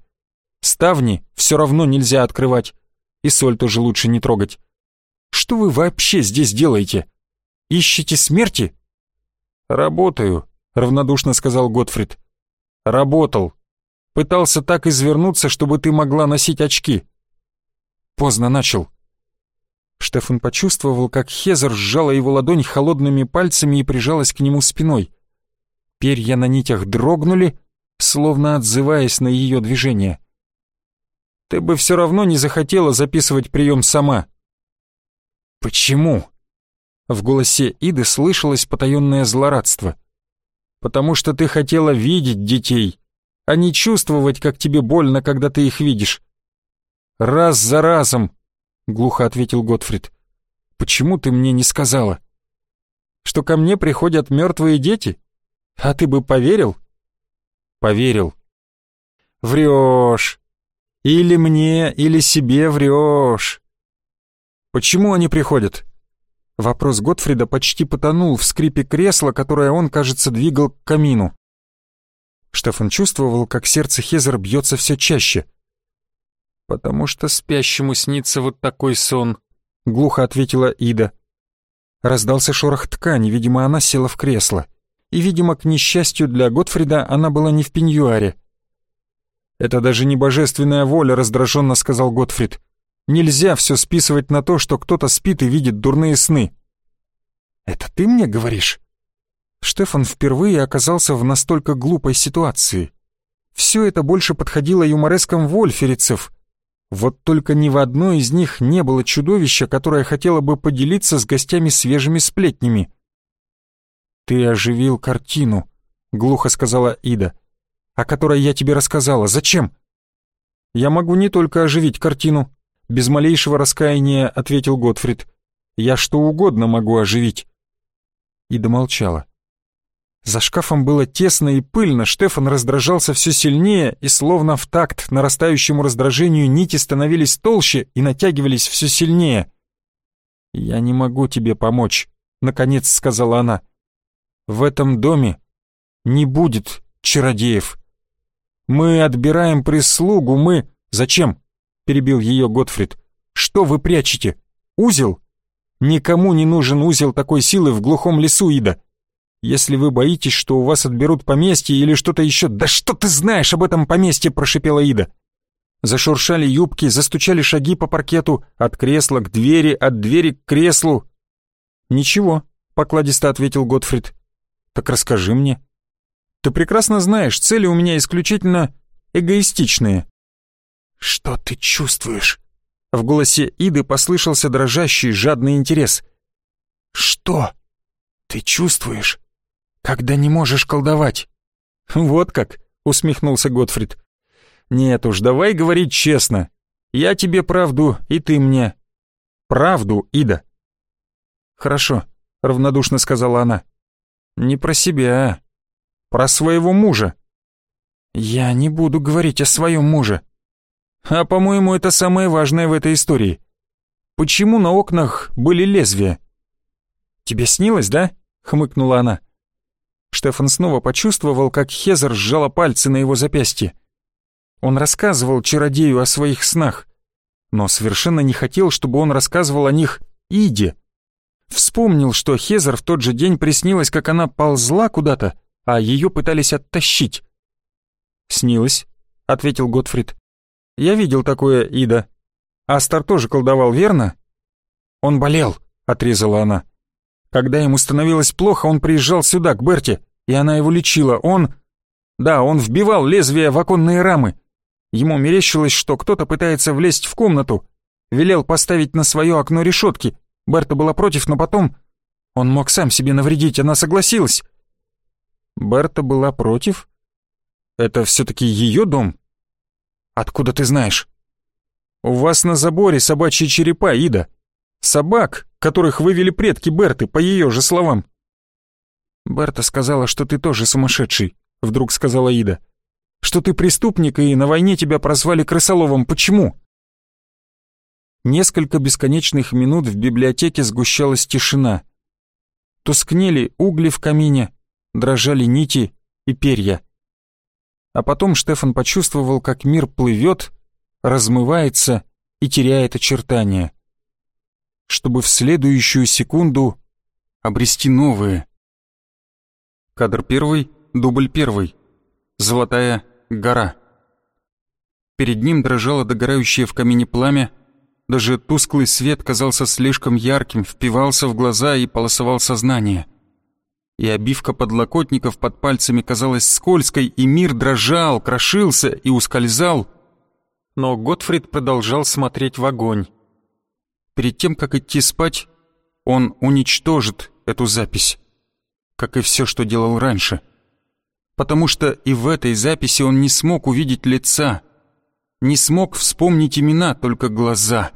Ставни все равно нельзя открывать. И соль тоже лучше не трогать. Что вы вообще здесь делаете? Ищете смерти? Работаю, равнодушно сказал Готфрид. Работал. Пытался так извернуться, чтобы ты могла носить очки. Поздно начал. Штефан почувствовал, как Хезер сжала его ладонь холодными пальцами и прижалась к нему спиной. Перья на нитях дрогнули, словно отзываясь на ее движение. «Ты бы все равно не захотела записывать прием сама». «Почему?» В голосе Иды слышалось потаенное злорадство. «Потому что ты хотела видеть детей, а не чувствовать, как тебе больно, когда ты их видишь». «Раз за разом», — глухо ответил Готфрид. «Почему ты мне не сказала?» «Что ко мне приходят мертвые дети? А ты бы поверил?» «Поверил». «Врешь. Или мне, или себе врешь». «Почему они приходят?» Вопрос Готфрида почти потонул в скрипе кресла, которое он, кажется, двигал к камину. Штефан чувствовал, как сердце Хезер бьется все чаще. «Потому что спящему снится вот такой сон», — глухо ответила Ида. Раздался шорох ткани, видимо, она села в кресло. И, видимо, к несчастью для Готфрида, она была не в пеньюаре. «Это даже не божественная воля», — раздраженно сказал Готфрид. Нельзя все списывать на то, что кто-то спит и видит дурные сны. «Это ты мне говоришь?» Штефан впервые оказался в настолько глупой ситуации. Все это больше подходило юморескам вольферицев. Вот только ни в одной из них не было чудовища, которое хотело бы поделиться с гостями свежими сплетнями. «Ты оживил картину», — глухо сказала Ида, — «о которой я тебе рассказала. Зачем?» «Я могу не только оживить картину, без малейшего раскаяния ответил Готфрид. «Я что угодно могу оживить». И домолчала. За шкафом было тесно и пыльно, Штефан раздражался все сильнее, и словно в такт нарастающему раздражению нити становились толще и натягивались все сильнее. «Я не могу тебе помочь», — наконец сказала она. «В этом доме не будет чародеев. Мы отбираем прислугу, мы... Зачем? — перебил ее Готфрид. «Что вы прячете? Узел? Никому не нужен узел такой силы в глухом лесу, Ида. Если вы боитесь, что у вас отберут поместье или что-то еще... Да что ты знаешь об этом поместье?» — прошипела Ида. Зашуршали юбки, застучали шаги по паркету, от кресла к двери, от двери к креслу. «Ничего», — покладисто ответил Готфрид. «Так расскажи мне». «Ты прекрасно знаешь, цели у меня исключительно эгоистичные». «Что ты чувствуешь?» В голосе Иды послышался дрожащий, жадный интерес. «Что ты чувствуешь, когда не можешь колдовать?» «Вот как», — усмехнулся Готфрид. «Нет уж, давай говорить честно. Я тебе правду, и ты мне. Правду, Ида». «Хорошо», — равнодушно сказала она. «Не про себя, про своего мужа». «Я не буду говорить о своем муже», а по-моему, это самое важное в этой истории. Почему на окнах были лезвия? Тебе снилось, да? хмыкнула она. Штефан снова почувствовал, как Хезер сжала пальцы на его запястье. Он рассказывал чародею о своих снах, но совершенно не хотел, чтобы он рассказывал о них Иде. Вспомнил, что Хезер в тот же день приснилось, как она ползла куда-то, а ее пытались оттащить. «Снилось», — ответил Готфрид. Я видел такое, Ида. Астар тоже колдовал, верно? Он болел, отрезала она. Когда ему становилось плохо, он приезжал сюда, к Берте, и она его лечила. Он... Да, он вбивал лезвие в оконные рамы. Ему мерещилось, что кто-то пытается влезть в комнату. Велел поставить на свое окно решетки. Берта была против, но потом... Он мог сам себе навредить, она согласилась. Берта была против? Это все-таки ее дом? «Откуда ты знаешь?» «У вас на заборе собачьи черепа, Ида. Собак, которых вывели предки Берты, по ее же словам». «Берта сказала, что ты тоже сумасшедший», — вдруг сказала Ида. «Что ты преступник, и на войне тебя прозвали крысоловом. Почему?» Несколько бесконечных минут в библиотеке сгущалась тишина. Тускнели угли в камине, дрожали нити и перья. А потом Штефан почувствовал, как мир плывет, размывается и теряет очертания, чтобы в следующую секунду обрести новые. Кадр первый, дубль первый. Золотая гора. Перед ним дрожало догорающее в камине пламя, даже тусклый свет казался слишком ярким, впивался в глаза и полосовал сознание. И обивка подлокотников под пальцами казалась скользкой, и мир дрожал, крошился и ускользал. Но Готфрид продолжал смотреть в огонь. Перед тем, как идти спать, он уничтожит эту запись, как и все, что делал раньше. Потому что и в этой записи он не смог увидеть лица — не смог вспомнить имена, только глаза.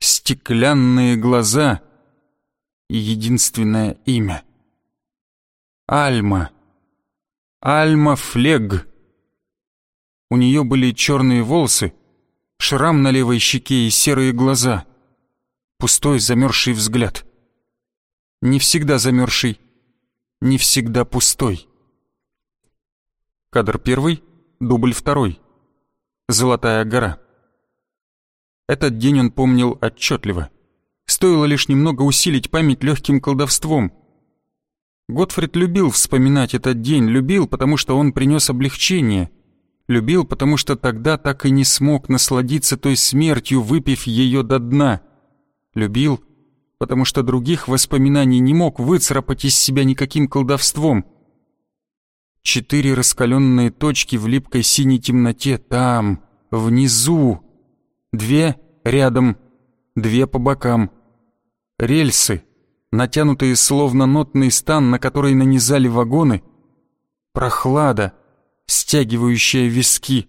Стеклянные глаза и единственное имя. Альма. Альма Флег. У нее были черные волосы, шрам на левой щеке и серые глаза. Пустой замерзший взгляд. Не всегда замерзший, не всегда пустой. Кадр первый, дубль второй. Золотая гора. Этот день он помнил отчетливо. Стоило лишь немного усилить память легким колдовством. Готфрид любил вспоминать этот день, любил, потому что он принес облегчение. Любил, потому что тогда так и не смог насладиться той смертью, выпив ее до дна. Любил, потому что других воспоминаний не мог выцарапать из себя никаким колдовством. Четыре раскаленные точки в липкой синей темноте там, внизу. Две рядом, две по бокам. Рельсы, натянутые словно нотный стан, на который нанизали вагоны. Прохлада, стягивающая виски.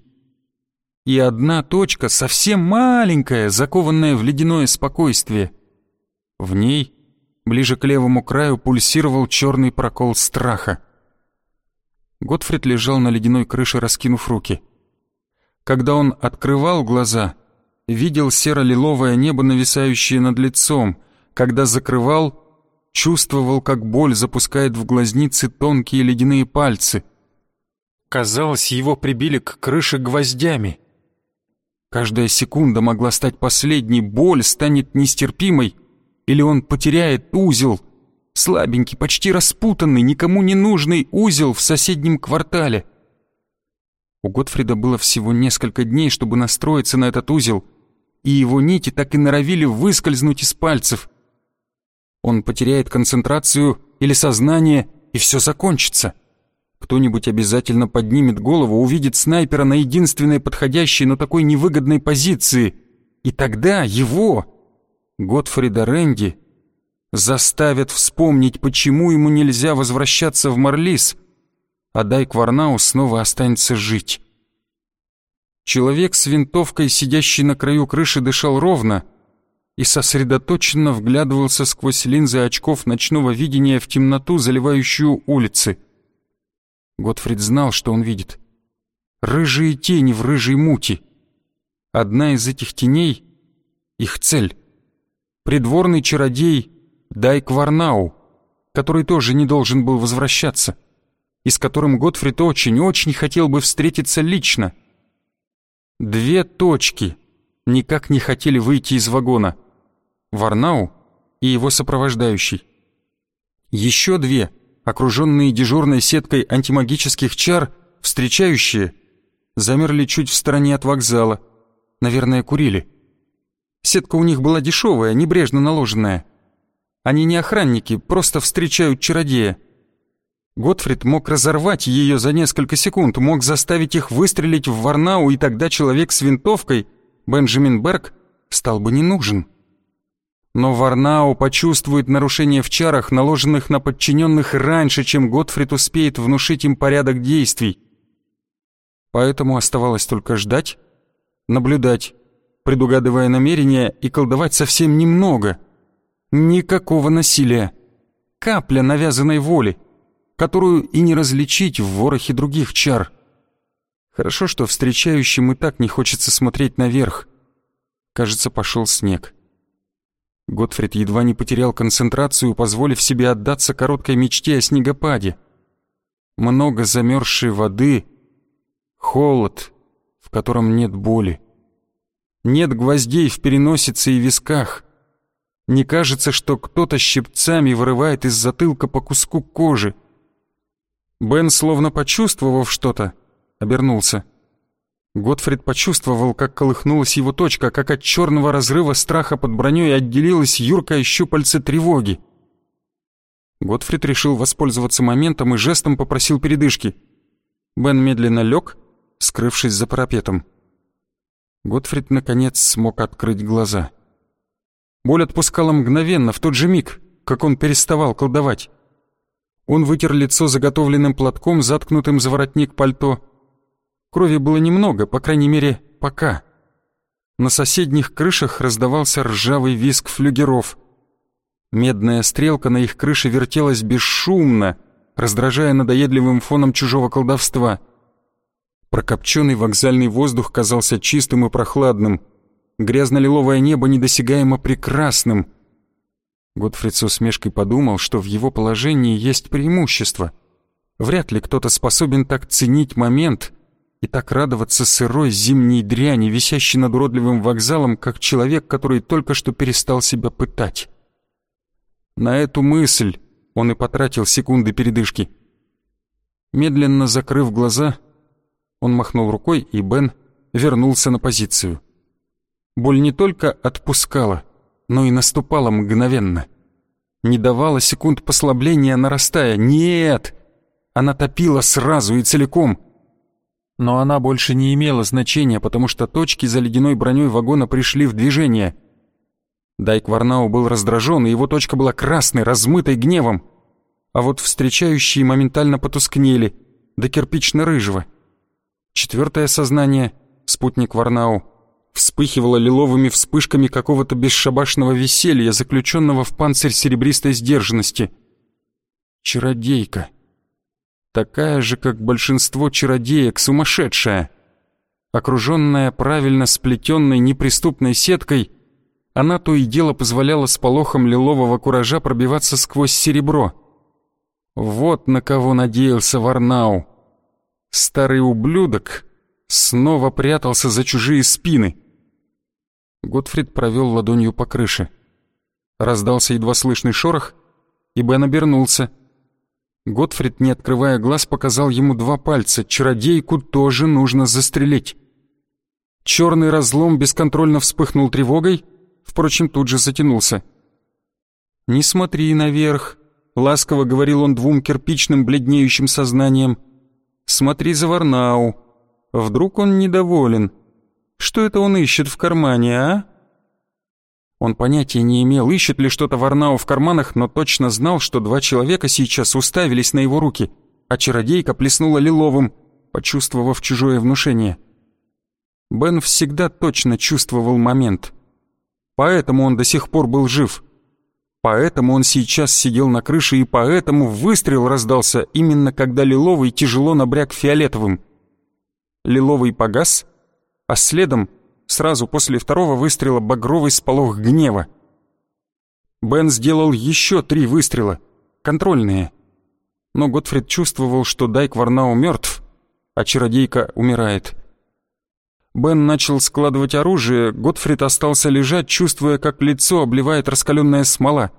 И одна точка, совсем маленькая, закованная в ледяное спокойствие. В ней, ближе к левому краю, пульсировал черный прокол страха. Готфрид лежал на ледяной крыше, раскинув руки. Когда он открывал глаза, видел серо-лиловое небо, нависающее над лицом. Когда закрывал, чувствовал, как боль запускает в глазницы тонкие ледяные пальцы. Казалось, его прибили к крыше гвоздями. Каждая секунда могла стать последней, боль станет нестерпимой, или он потеряет узел — Слабенький, почти распутанный, никому не нужный узел в соседнем квартале. У Готфрида было всего несколько дней, чтобы настроиться на этот узел, и его нити так и норовили выскользнуть из пальцев. Он потеряет концентрацию или сознание, и все закончится. Кто-нибудь обязательно поднимет голову, увидит снайпера на единственной подходящей, но такой невыгодной позиции. И тогда его, Готфрида Рэнди, заставят вспомнить, почему ему нельзя возвращаться в Марлис, а Дайк Варнау снова останется жить. Человек с винтовкой, сидящий на краю крыши, дышал ровно и сосредоточенно вглядывался сквозь линзы очков ночного видения в темноту, заливающую улицы. Готфрид знал, что он видит. Рыжие тени в рыжей мути. Одна из этих теней — их цель. Придворный чародей Дайк Варнау, который тоже не должен был возвращаться, и с которым Готфрид очень-очень хотел бы встретиться лично. Две точки никак не хотели выйти из вагона. Варнау и его сопровождающий. Еще две, окруженные дежурной сеткой антимагических чар, встречающие, замерли чуть в стороне от вокзала. Наверное, курили. Сетка у них была дешевая, небрежно наложенная. Они не охранники, просто встречают чародея. Готфрид мог разорвать ее за несколько секунд, мог заставить их выстрелить в Варнау, и тогда человек с винтовкой, Бенджамин Берг, стал бы не нужен. Но Варнау почувствует нарушение в чарах, наложенных на подчиненных раньше, чем Готфрид успеет внушить им порядок действий. Поэтому оставалось только ждать, наблюдать, предугадывая намерения и колдовать совсем немного — Никакого насилия. Капля навязанной воли, которую и не различить в ворохе других чар. Хорошо, что встречающим и так не хочется смотреть наверх. Кажется, пошел снег. Готфрид едва не потерял концентрацию, позволив себе отдаться короткой мечте о снегопаде. Много замерзшей воды Холод, в котором нет боли. Нет гвоздей в переносице и висках. Не кажется, что кто-то щипцами вырывает из затылка по куску кожи. Бен, словно почувствовав что-то, обернулся. Готфрид почувствовал, как колыхнулась его точка, как от черного разрыва страха под броней отделилась юркая щупальце тревоги. Готфрид решил воспользоваться моментом и жестом попросил передышки. Бен медленно лег, скрывшись за парапетом. Готфрид, наконец, смог открыть глаза. Боль отпускала мгновенно, в тот же миг, как он переставал колдовать. Он вытер лицо заготовленным платком, заткнутым за воротник пальто, Крови было немного, по крайней мере, пока. На соседних крышах раздавался ржавый визг флюгеров. Медная стрелка на их крыше вертелась бесшумно, раздражая надоедливым фоном чужого колдовства. Прокопченный вокзальный воздух казался чистым и прохладным. Грязно-лиловое небо недосягаемо прекрасным. Готфрид с усмешкой подумал, что в его положении есть преимущество. Вряд ли кто-то способен так ценить момент — и так радоваться сырой зимней дряни, висящей над уродливым вокзалом, как человек, который только что перестал себя пытать. На эту мысль он и потратил секунды передышки. Медленно закрыв глаза, он махнул рукой, и Бен вернулся на позицию. Боль не только отпускала, но и наступала мгновенно. Не давала секунд послабления, нарастая. Нет! Она топила сразу и целиком — но она больше не имела значения, потому что точки за ледяной броней вагона пришли в движение. Дайк Варнау был раздражен, и его точка была красной, размытой гневом. А вот встречающие моментально потускнели, до кирпично-рыжего. Четвертое сознание, спутник Варнау, вспыхивало лиловыми вспышками какого-то бесшабашного веселья, заключенного в панцирь серебристой сдержанности. Чародейка такая же, как большинство чародеек, сумасшедшая. Окруженная правильно сплетенной неприступной сеткой, она то и дело позволяла с полохом лилового куража пробиваться сквозь серебро. Вот на кого надеялся Варнау. Старый ублюдок снова прятался за чужие спины. Готфрид провел ладонью по крыше. Раздался едва слышный шорох, и Бен обернулся — Готфрид, не открывая глаз, показал ему два пальца. Чародейку тоже нужно застрелить. Черный разлом бесконтрольно вспыхнул тревогой, впрочем, тут же затянулся. «Не смотри наверх», — ласково говорил он двум кирпичным бледнеющим сознанием. «Смотри за Варнау. Вдруг он недоволен. Что это он ищет в кармане, а?» Он понятия не имел, ищет ли что-то Варнау в карманах, но точно знал, что два человека сейчас уставились на его руки, а чародейка плеснула лиловым, почувствовав чужое внушение. Бен всегда точно чувствовал момент. Поэтому он до сих пор был жив. Поэтому он сейчас сидел на крыше, и поэтому выстрел раздался именно когда лиловый тяжело набряк фиолетовым. Лиловый погас, а следом Сразу после второго выстрела багровый сполох гнева. Бен сделал еще три выстрела, контрольные. Но Готфрид чувствовал, что Дайк Варнау мертв, а чародейка умирает. Бен начал складывать оружие, Готфрид остался лежать, чувствуя, как лицо обливает раскаленная смола.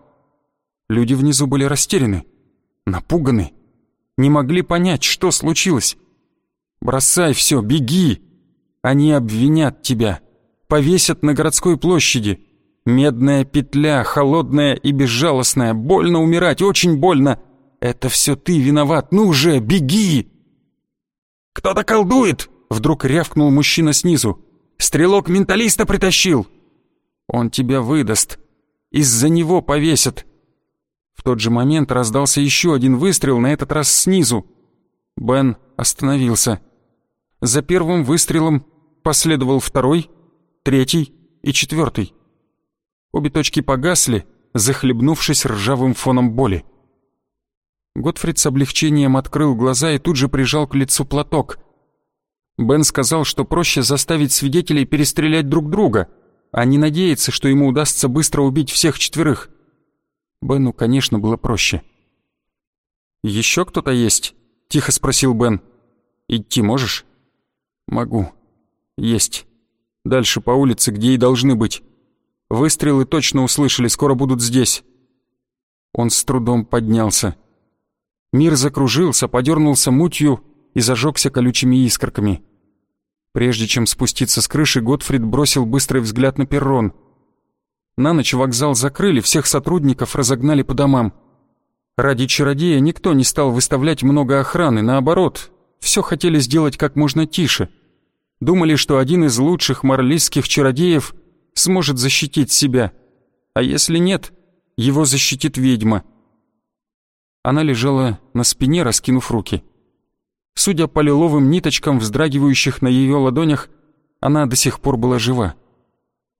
Люди внизу были растеряны, напуганы, не могли понять, что случилось. «Бросай все, беги!» Они обвинят тебя, повесят на городской площади. Медная петля, холодная и безжалостная, больно умирать, очень больно. Это все ты виноват, ну же, беги!» «Кто-то колдует!» — вдруг рявкнул мужчина снизу. «Стрелок менталиста притащил!» «Он тебя выдаст. Из-за него повесят!» В тот же момент раздался еще один выстрел, на этот раз снизу. Бен остановился. За первым выстрелом Последовал второй, третий и четвертый. Обе точки погасли, захлебнувшись ржавым фоном боли. Готфрид с облегчением открыл глаза и тут же прижал к лицу платок. Бен сказал, что проще заставить свидетелей перестрелять друг друга, а не надеяться, что ему удастся быстро убить всех четверых. Бену, конечно, было проще. «Еще кто-то есть?» — тихо спросил Бен. «Идти можешь?» «Могу. Есть. Дальше по улице, где и должны быть. Выстрелы точно услышали, скоро будут здесь». Он с трудом поднялся. Мир закружился, подернулся мутью и зажегся колючими искорками. Прежде чем спуститься с крыши, Готфрид бросил быстрый взгляд на перрон. На ночь вокзал закрыли, всех сотрудников разогнали по домам. Ради чародея никто не стал выставлять много охраны, наоборот, все хотели сделать как можно тише. Думали, что один из лучших марлийских чародеев сможет защитить себя, а если нет, его защитит ведьма. Она лежала на спине, раскинув руки. Судя по лиловым ниточкам, вздрагивающих на ее ладонях, она до сих пор была жива.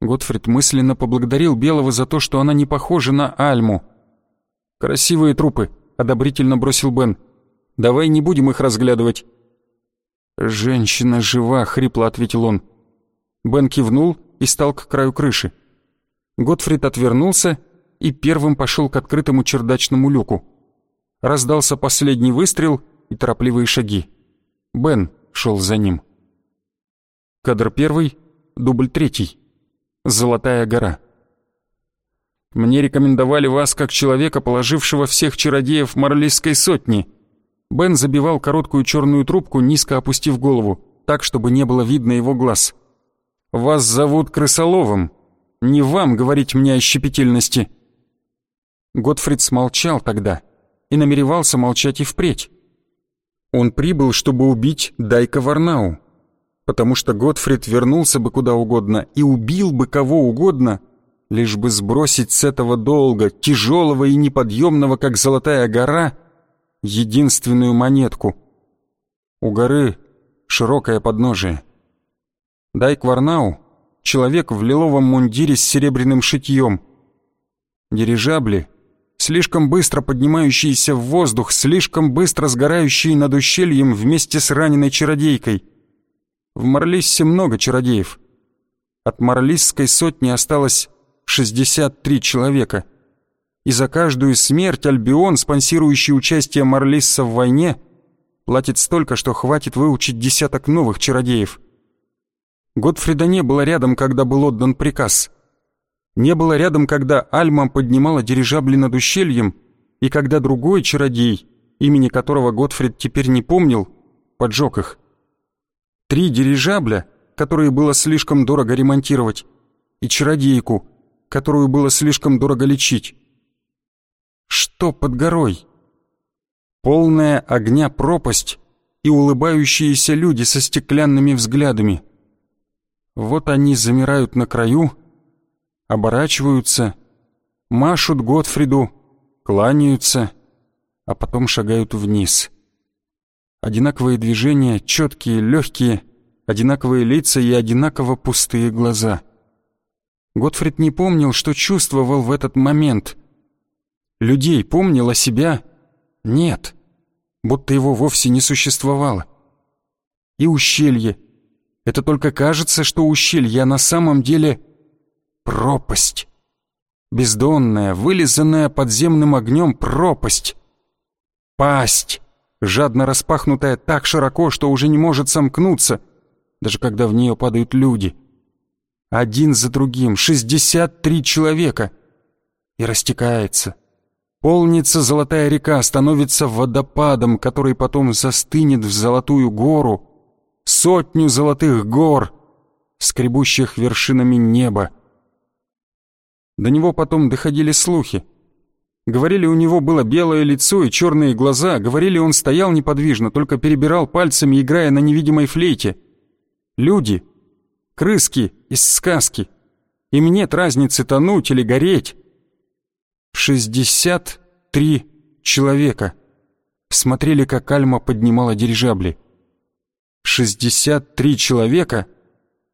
Готфрид мысленно поблагодарил Белого за то, что она не похожа на Альму — «Красивые трупы», — одобрительно бросил Бен. «Давай не будем их разглядывать». «Женщина жива», — хрипло ответил он. Бен кивнул и стал к краю крыши. Готфрид отвернулся и первым пошел к открытому чердачному люку. Раздался последний выстрел и торопливые шаги. Бен шел за ним. Кадр первый, дубль третий. Золотая гора. Мне рекомендовали вас как человека, положившего всех чародеев Марлийской сотни». Бен забивал короткую черную трубку, низко опустив голову, так, чтобы не было видно его глаз. «Вас зовут Крысоловым. Не вам говорить мне о щепетильности». Готфрид смолчал тогда и намеревался молчать и впредь. Он прибыл, чтобы убить Дайка Варнау, потому что Готфрид вернулся бы куда угодно и убил бы кого угодно, лишь бы сбросить с этого долга, тяжелого и неподъемного, как золотая гора, единственную монетку. У горы широкое подножие. Дай Кварнау — человек в лиловом мундире с серебряным шитьем. Дирижабли — слишком быстро поднимающиеся в воздух, слишком быстро сгорающие над ущельем вместе с раненой чародейкой. В Марлиссе много чародеев. От Марлисской сотни осталось 63 человека. И за каждую смерть Альбион, спонсирующий участие Марлисса в войне, платит столько, что хватит выучить десяток новых чародеев. Готфрида не было рядом, когда был отдан приказ. Не было рядом, когда Альма поднимала дирижабли над ущельем, и когда другой чародей, имени которого Готфрид теперь не помнил, поджег их. Три дирижабля, которые было слишком дорого ремонтировать, и чародейку, которую было слишком дорого лечить. Что под горой? Полная огня пропасть и улыбающиеся люди со стеклянными взглядами. Вот они замирают на краю, оборачиваются, машут Готфриду, кланяются, а потом шагают вниз. Одинаковые движения, четкие, легкие, одинаковые лица и одинаково пустые глаза — Готфрид не помнил, что чувствовал в этот момент. Людей помнил, а себя нет, будто его вовсе не существовало. И ущелье. Это только кажется, что ущелье, а на самом деле пропасть. Бездонная, вылизанная подземным огнем пропасть. Пасть, жадно распахнутая так широко, что уже не может сомкнуться, даже когда в нее падают люди — один за другим, шестьдесят три человека. И растекается. Полнится золотая река, становится водопадом, который потом застынет в золотую гору, сотню золотых гор, скребущих вершинами неба. До него потом доходили слухи. Говорили, у него было белое лицо и черные глаза, говорили, он стоял неподвижно, только перебирал пальцами, играя на невидимой флейте. Люди — крыски из сказки. Им нет разницы тонуть или гореть. Шестьдесят три человека смотрели, как Альма поднимала дирижабли. Шестьдесят три человека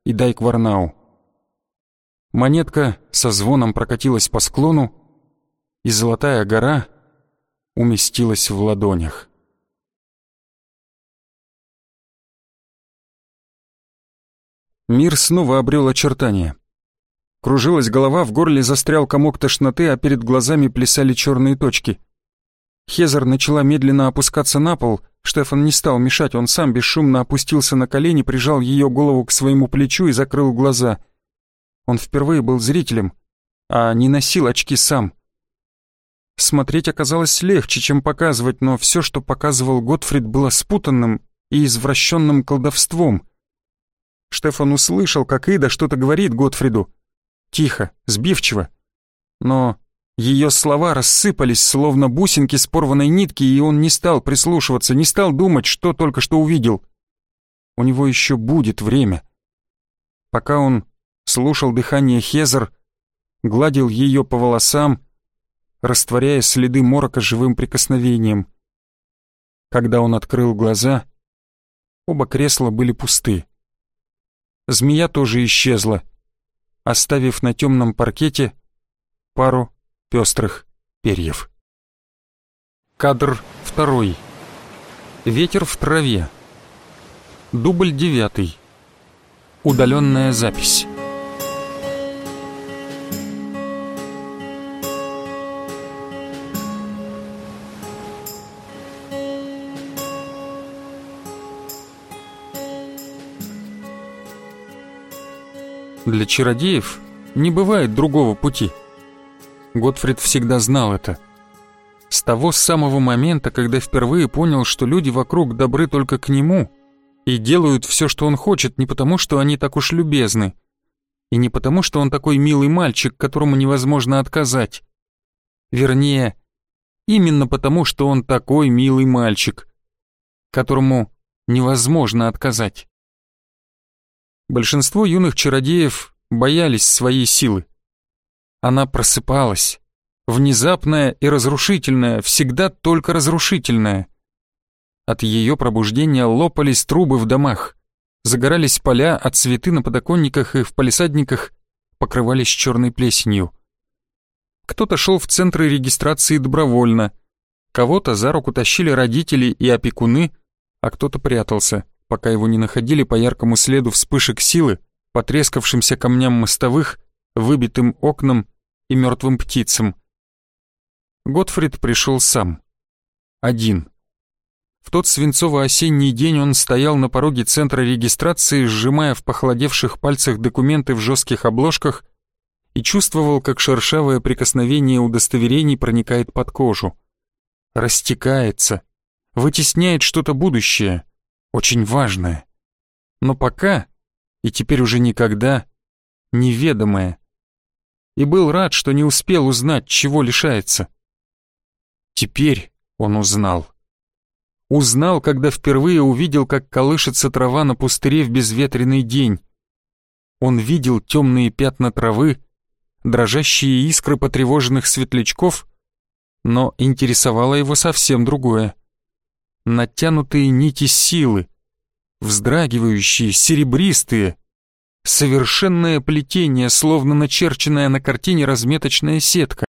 и дай к Варнау. Монетка со звоном прокатилась по склону, и золотая гора уместилась в ладонях. Мир снова обрел очертания. Кружилась голова, в горле застрял комок тошноты, а перед глазами плясали черные точки. Хезер начала медленно опускаться на пол, Штефан не стал мешать, он сам бесшумно опустился на колени, прижал ее голову к своему плечу и закрыл глаза. Он впервые был зрителем, а не носил очки сам. Смотреть оказалось легче, чем показывать, но все, что показывал Готфрид, было спутанным и извращенным колдовством. Штефан услышал, как Ида что-то говорит Готфриду. Тихо, сбивчиво. Но ее слова рассыпались, словно бусинки с порванной нитки, и он не стал прислушиваться, не стал думать, что только что увидел. У него еще будет время. Пока он слушал дыхание Хезер, гладил ее по волосам, растворяя следы морока живым прикосновением. Когда он открыл глаза, оба кресла были пусты. Змея тоже исчезла, оставив на темном паркете пару пестрых перьев. Кадр второй. Ветер в траве. Дубль девятый. Удаленная запись. Для чародеев не бывает другого пути — Готфрид всегда знал это. С того самого момента, когда впервые понял, что люди вокруг добры только к нему и делают все, что он хочет, не потому, что они так уж любезны, и не потому, что он такой милый мальчик, которому невозможно отказать. Вернее, именно потому, что он такой милый мальчик, которому невозможно отказать. Большинство юных чародеев боялись своей силы. Она просыпалась. Внезапная и разрушительная, всегда только разрушительная. От ее пробуждения лопались трубы в домах, загорались поля, а цветы на подоконниках и в палисадниках покрывались черной плесенью. Кто-то шел в центры регистрации добровольно, кого-то за руку тащили родители и опекуны, а кто-то прятался, пока его не находили по яркому следу вспышек силы, потрескавшимся камням мостовых, выбитым окнам и мертвым птицам. Готфрид пришел сам. Один. В тот свинцово-осенний день он стоял на пороге центра регистрации, сжимая в похолодевших пальцах документы в жестких обложках и чувствовал, как шершавое прикосновение удостоверений проникает под кожу. Растекается, вытесняет что-то будущее, очень важное. Но пока, и теперь уже никогда, неведомое и был рад, что не успел узнать, чего лишается. Теперь он узнал. Узнал, когда впервые увидел, как колышется трава на пустыре в безветренный день. Он видел темные пятна травы, дрожащие искры потревоженных светлячков, но интересовало его совсем другое. Натянутые нити силы, вздрагивающие, серебристые, Совершенное плетение, словно начерченная на картине разметочная сетка.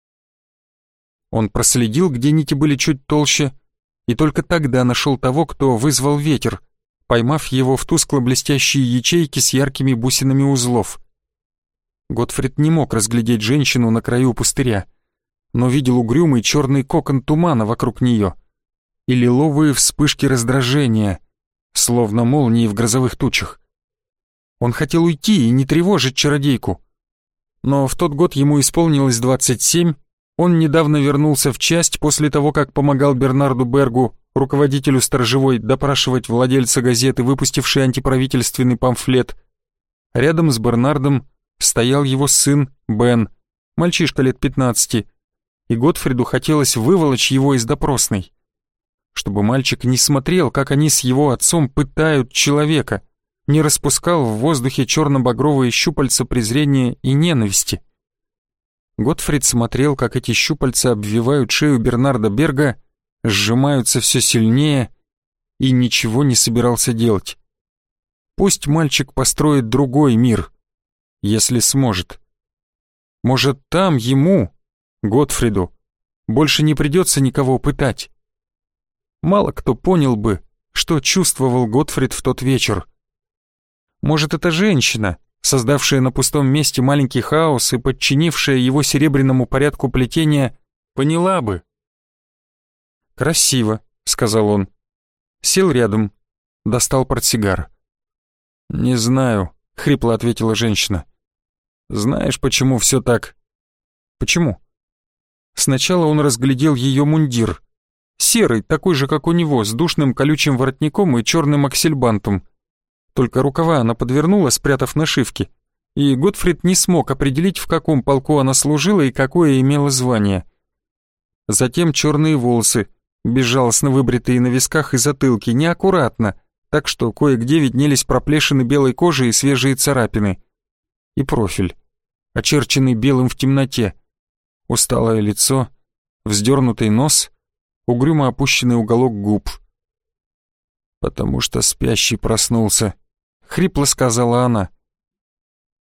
Он проследил, где нити были чуть толще, и только тогда нашел того, кто вызвал ветер, поймав его в тускло-блестящие ячейки с яркими бусинами узлов. Готфрид не мог разглядеть женщину на краю пустыря, но видел угрюмый черный кокон тумана вокруг нее и лиловые вспышки раздражения, словно молнии в грозовых тучах. Он хотел уйти и не тревожить чародейку. Но в тот год ему исполнилось 27, он недавно вернулся в часть после того, как помогал Бернарду Бергу, руководителю сторожевой, допрашивать владельца газеты, выпустившей антиправительственный памфлет. Рядом с Бернардом стоял его сын Бен, мальчишка лет 15, и Готфриду хотелось выволочь его из допросной. Чтобы мальчик не смотрел, как они с его отцом пытают человека — не распускал в воздухе черно-багровые щупальца презрения и ненависти. Готфрид смотрел, как эти щупальца обвивают шею Бернарда Берга, сжимаются все сильнее, и ничего не собирался делать. Пусть мальчик построит другой мир, если сможет. Может, там ему, Готфриду, больше не придется никого пытать. Мало кто понял бы, что чувствовал Готфрид в тот вечер. Может, это женщина, создавшая на пустом месте маленький хаос и подчинившая его серебряному порядку плетения, поняла бы. «Красиво», — сказал он. Сел рядом, достал портсигар. «Не знаю», — хрипло ответила женщина. «Знаешь, почему все так?» «Почему?» Сначала он разглядел ее мундир. Серый, такой же, как у него, с душным колючим воротником и черным аксельбантом. Только рукава она подвернула, спрятав нашивки, и Готфрид не смог определить, в каком полку она служила и какое имела звание. Затем черные волосы, безжалостно выбритые на висках и затылке, неаккуратно, так что кое-где виднелись проплешины белой кожи и свежие царапины. И профиль, очерченный белым в темноте. Усталое лицо, вздернутый нос, угрюмо опущенный уголок губ. «Потому что спящий проснулся», — хрипло сказала она.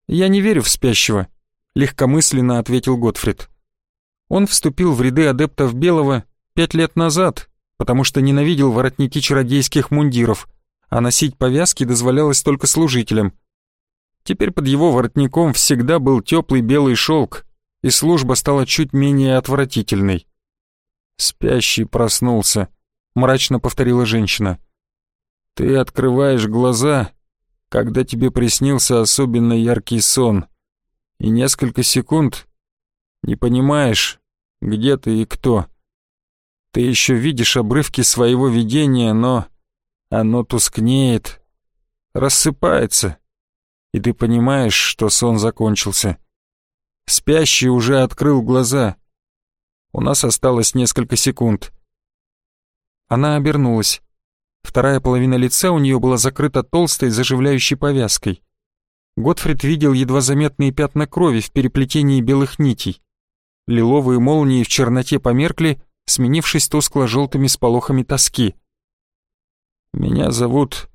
«Я не верю в спящего», — легкомысленно ответил Готфрид. Он вступил в ряды адептов Белого пять лет назад, потому что ненавидел воротники чародейских мундиров, а носить повязки дозволялось только служителям. Теперь под его воротником всегда был теплый белый шелк, и служба стала чуть менее отвратительной. «Спящий проснулся», — мрачно повторила женщина. «Ты открываешь глаза, когда тебе приснился особенно яркий сон, и несколько секунд не понимаешь, где ты и кто. Ты еще видишь обрывки своего видения, но оно тускнеет, рассыпается, и ты понимаешь, что сон закончился. Спящий уже открыл глаза. У нас осталось несколько секунд. Она обернулась. Вторая половина лица у нее была закрыта толстой заживляющей повязкой. Готфрид видел едва заметные пятна крови в переплетении белых нитей. Лиловые молнии в черноте померкли, сменившись тускло-желтыми сполохами тоски. «Меня зовут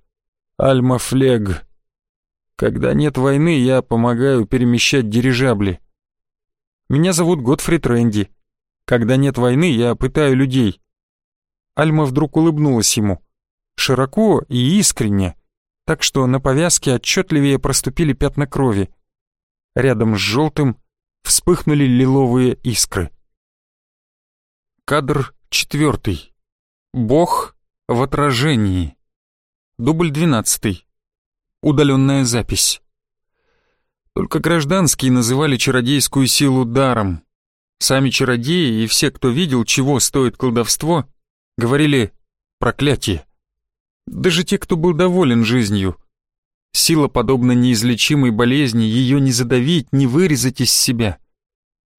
Альма Флег. Когда нет войны, я помогаю перемещать дирижабли. Меня зовут Готфрид Рэнди. Когда нет войны, я пытаю людей». Альма вдруг улыбнулась ему широко и искренне, так что на повязке отчетливее проступили пятна крови. Рядом с желтым вспыхнули лиловые искры. Кадр четвертый. Бог в отражении. Дубль двенадцатый. Удаленная запись. Только гражданские называли чародейскую силу даром. Сами чародеи и все, кто видел, чего стоит колдовство, говорили «проклятие». Даже те, кто был доволен жизнью. Сила, подобна неизлечимой болезни, ее не задавить, не вырезать из себя.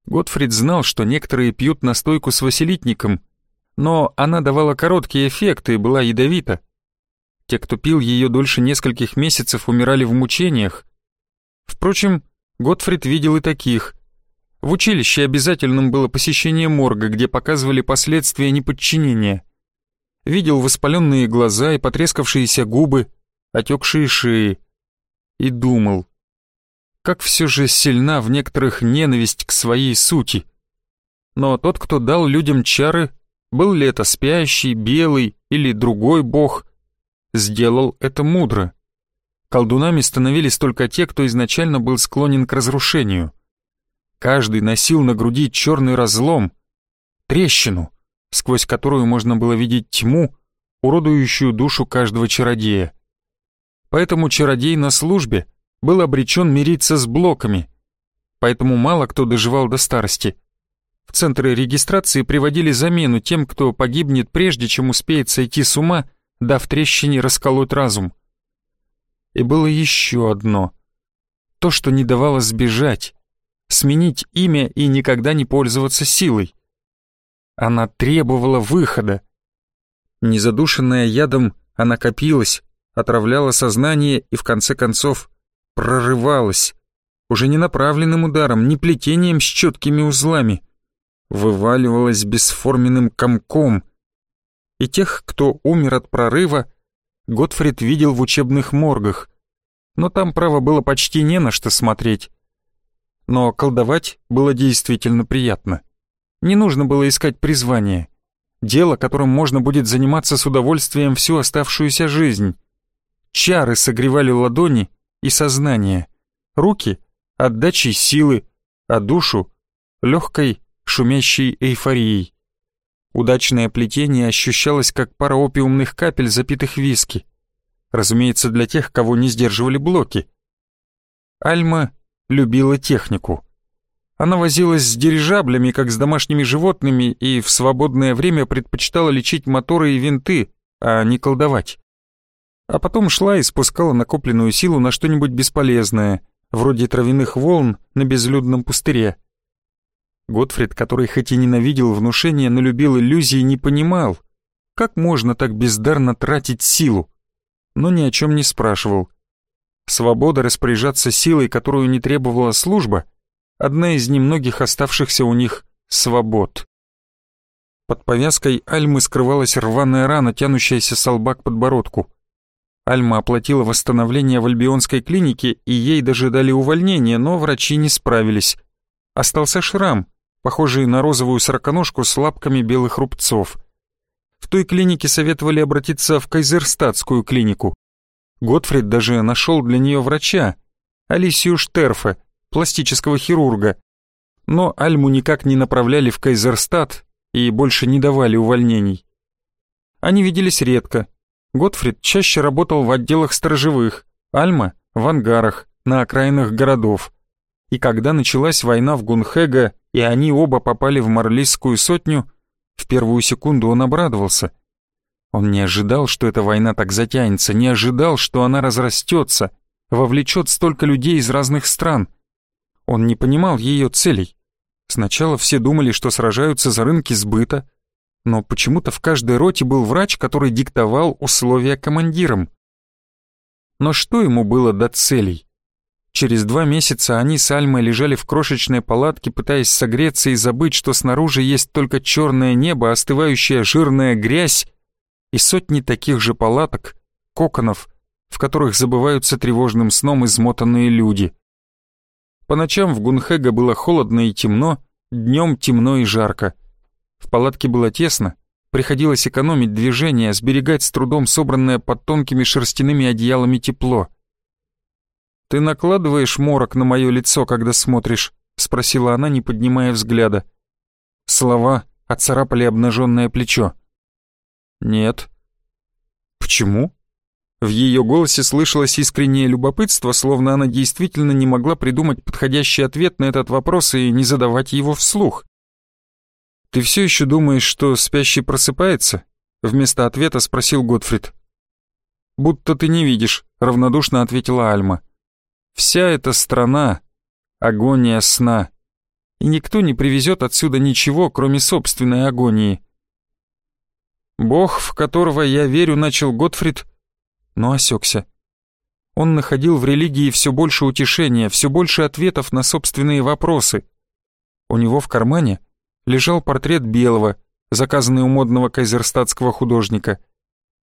Готфрид знал, что некоторые пьют настойку с василитником, но она давала короткие эффекты и была ядовита. Те, кто пил ее дольше нескольких месяцев, умирали в мучениях. Впрочем, Готфрид видел и таких. В училище обязательным было посещение морга, где показывали последствия неподчинения видел воспаленные глаза и потрескавшиеся губы, отекшие шеи, и думал, как все же сильна в некоторых ненависть к своей сути. Но тот, кто дал людям чары, был ли это спящий, белый или другой бог, сделал это мудро. Колдунами становились только те, кто изначально был склонен к разрушению. Каждый носил на груди черный разлом, трещину — сквозь которую можно было видеть тьму, уродующую душу каждого чародея. Поэтому чародей на службе был обречен мириться с блоками, поэтому мало кто доживал до старости. В центры регистрации приводили замену тем, кто погибнет прежде, чем успеет сойти с ума, дав трещине расколоть разум. И было еще одно. То, что не давало сбежать, сменить имя и никогда не пользоваться силой. Она требовала выхода. Незадушенная ядом, она копилась, отравляла сознание и в конце концов прорывалась. Уже не направленным ударом, не плетением с четкими узлами. Вываливалась бесформенным комком. И тех, кто умер от прорыва, Готфрид видел в учебных моргах. Но там, право, было почти не на что смотреть. Но колдовать было действительно приятно. Не нужно было искать призвание. Дело, которым можно будет заниматься с удовольствием всю оставшуюся жизнь. Чары согревали ладони и сознание. Руки — отдачей силы, а душу — легкой, шумящей эйфорией. Удачное плетение ощущалось как пара опиумных капель, запитых виски. Разумеется, для тех, кого не сдерживали блоки. Альма любила технику. Она возилась с дирижаблями, как с домашними животными, и в свободное время предпочитала лечить моторы и винты, а не колдовать. А потом шла и спускала накопленную силу на что-нибудь бесполезное, вроде травяных волн на безлюдном пустыре. Готфрид, который хоть и ненавидел внушение, но любил иллюзии, не понимал, как можно так бездарно тратить силу, но ни о чем не спрашивал. Свобода распоряжаться силой, которую не требовала служба, одна из немногих оставшихся у них свобод. Под повязкой Альмы скрывалась рваная рана, тянущаяся с лба к подбородку. Альма оплатила восстановление в Альбионской клинике, и ей даже дали увольнение, но врачи не справились. Остался шрам, похожий на розовую сороконожку с лапками белых рубцов. В той клинике советовали обратиться в Кайзерстатскую клинику. Готфрид даже нашел для нее врача, Алисию Штерфе, пластического хирурга. Но Альму никак не направляли в Кайзерстат и больше не давали увольнений. Они виделись редко. Готфрид чаще работал в отделах сторожевых, Альма — в ангарах, на окраинах городов. И когда началась война в Гунхега, и они оба попали в Марлисскую сотню, в первую секунду он обрадовался. Он не ожидал, что эта война так затянется, не ожидал, что она разрастется, вовлечет столько людей из разных стран. Он не понимал ее целей. Сначала все думали, что сражаются за рынки сбыта, но почему-то в каждой роте был врач, который диктовал условия командирам. Но что ему было до целей? Через два месяца они с Альмой лежали в крошечной палатке, пытаясь согреться и забыть, что снаружи есть только черное небо, остывающая жирная грязь и сотни таких же палаток, коконов, в которых забываются тревожным сном измотанные люди. По ночам в Гунхэга было холодно и темно, днем темно и жарко. В палатке было тесно, приходилось экономить движение, сберегать с трудом собранное под тонкими шерстяными одеялами тепло — «Ты накладываешь морок на мое лицо, когда смотришь?» — спросила она, не поднимая взгляда. Слова отцарапали обнаженное плечо. «Нет». «Почему?» В ее голосе слышалось искреннее любопытство, словно она действительно не могла придумать подходящий ответ на этот вопрос и не задавать его вслух. «Ты все еще думаешь, что спящий просыпается?» Вместо ответа спросил Готфрид. «Будто ты не видишь», — равнодушно ответила Альма. Вся эта страна — агония сна, и никто не привезет отсюда ничего, кроме собственной агонии. Бог, в которого я верю, начал Готфрид, но осекся. Он находил в религии все больше утешения, все больше ответов на собственные вопросы. У него в кармане лежал портрет Белого, заказанный у модного кайзерстатского художника.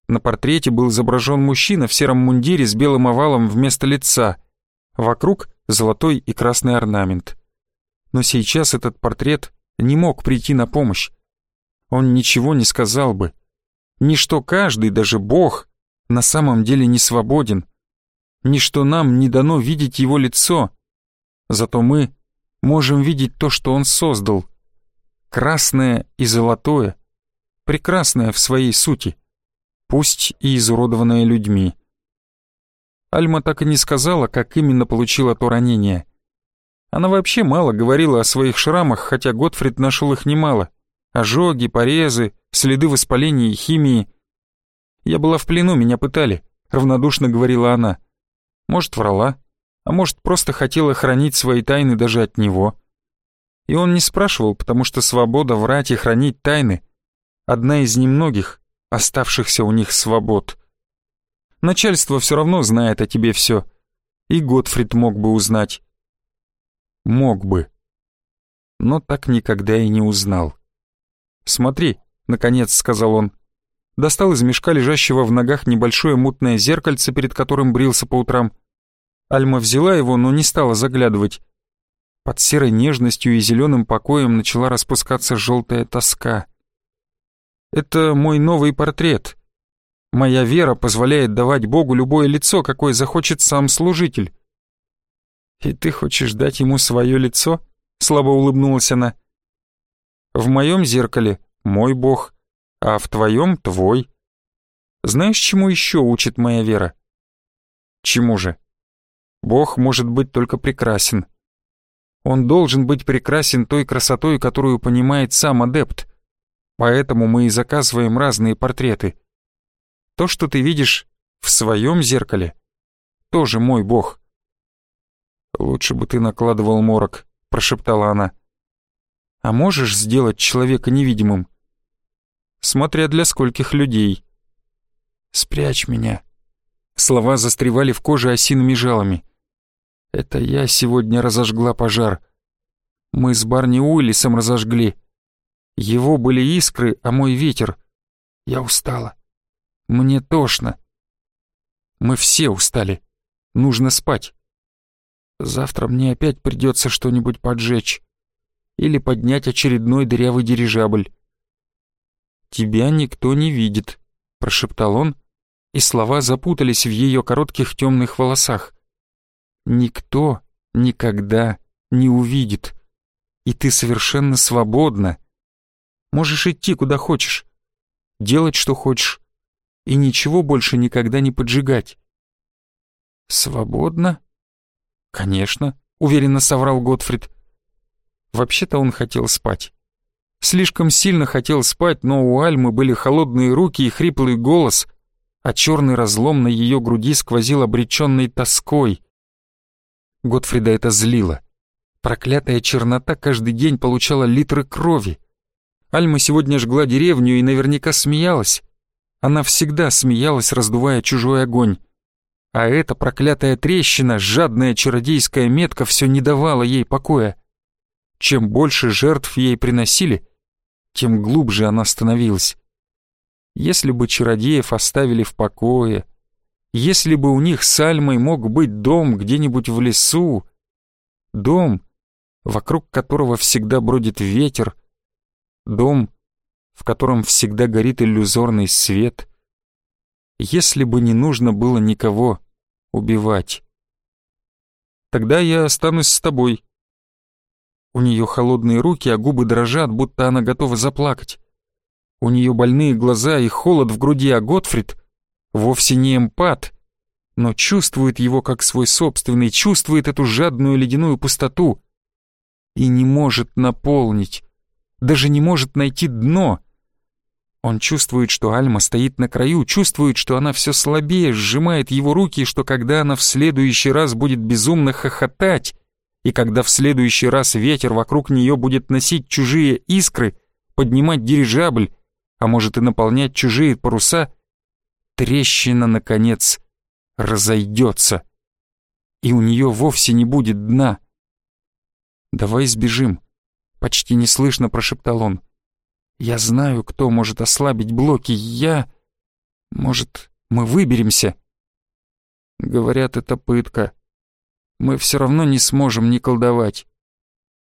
На портрете был изображен мужчина в сером мундире с белым овалом вместо лица — Вокруг золотой и красный орнамент. Но сейчас этот портрет не мог прийти на помощь. Он ничего не сказал бы. Ничто каждый, даже Бог, на самом деле не свободен. Ничто нам не дано видеть его лицо. Зато мы можем видеть то, что он создал. Красное и золотое, прекрасное в своей сути, пусть и изуродованное людьми. Альма так и не сказала, как именно получила то ранение. Она вообще мало говорила о своих шрамах, хотя Готфрид нашел их немало. Ожоги, порезы, следы воспаления и химии. «Я была в плену, меня пытали», — равнодушно говорила она. Может, врала, а может, просто хотела хранить свои тайны даже от него. И он не спрашивал, потому что свобода врать и хранить тайны — одна из немногих оставшихся у них свобод. Начальство все равно знает о тебе все. И Готфрид мог бы узнать. Мог бы. Но так никогда и не узнал. «Смотри», — наконец сказал он. Достал из мешка лежащего в ногах небольшое мутное зеркальце, перед которым брился по утрам. Альма взяла его, но не стала заглядывать. Под серой нежностью и зеленым покоем начала распускаться желтая тоска. «Это мой новый портрет», Моя вера позволяет давать Богу любое лицо, какое захочет сам служитель». «И ты хочешь дать ему свое лицо?» — слабо улыбнулась она. «В моем зеркале мой Бог, а в твоем — твой. Знаешь, чему еще учит моя вера? Чему же? Бог может быть только прекрасен. Он должен быть прекрасен той красотой, которую понимает сам адепт. Поэтому мы и заказываем разные портреты. То, что ты видишь в своем зеркале, тоже мой Бог. «Лучше бы ты накладывал морок», — прошептала она. «А можешь сделать человека невидимым?» «Смотря для скольких людей». «Спрячь меня». Слова застревали в коже осиными жалами. «Это я сегодня разожгла пожар. Мы с Барни Уиллисом разожгли. Его были искры, а мой ветер. Я устала. Мне тошно. Мы все устали. Нужно спать. Завтра мне опять придется что-нибудь поджечь. Или поднять очередной дырявый дирижабль. «Тебя никто не видит», — прошептал он, и слова запутались в ее коротких темных волосах. «Никто никогда не увидит, и ты совершенно свободна. Можешь идти куда хочешь, делать что хочешь, и ничего больше никогда не поджигать». «Свободно?» «Конечно», — уверенно соврал Готфрид. Вообще-то он хотел спать. Слишком сильно хотел спать, но у Альмы были холодные руки и хриплый голос, а черный разлом на ее груди сквозил обреченной тоской. Готфрида это злило. Проклятая чернота каждый день получала литры крови. Альма сегодня жгла деревню и наверняка смеялась. Она всегда смеялась, раздувая чужой огонь. А эта проклятая трещина, жадная чародейская метка все не давала ей покоя. Чем больше жертв ей приносили, тем глубже она становилась. Если бы чародеев оставили в покое, если бы у них с Альмой мог быть дом где-нибудь в лесу, дом, вокруг которого всегда бродит ветер, дом, в котором всегда горит иллюзорный свет, если бы не нужно было никого убивать. Тогда я останусь с тобой. У нее холодные руки, а губы дрожат, будто она готова заплакать. У нее больные глаза и холод в груди, а Готфрид вовсе не эмпат, но чувствует его как свой собственный, чувствует эту жадную ледяную пустоту и не может наполнить, даже не может найти дно — он чувствует, что Альма стоит на краю, чувствует, что она все слабее, сжимает его руки, что когда она в следующий раз будет безумно хохотать, и когда в следующий раз ветер вокруг нее будет носить чужие искры, поднимать дирижабль, а может и наполнять чужие паруса, трещина, наконец, разойдется, и у нее вовсе не будет дна. «Давай сбежим», — почти неслышно прошептал он. Я знаю, кто может ослабить блоки. Я... Может, мы выберемся? Говорят, это пытка. Мы все равно не сможем не колдовать.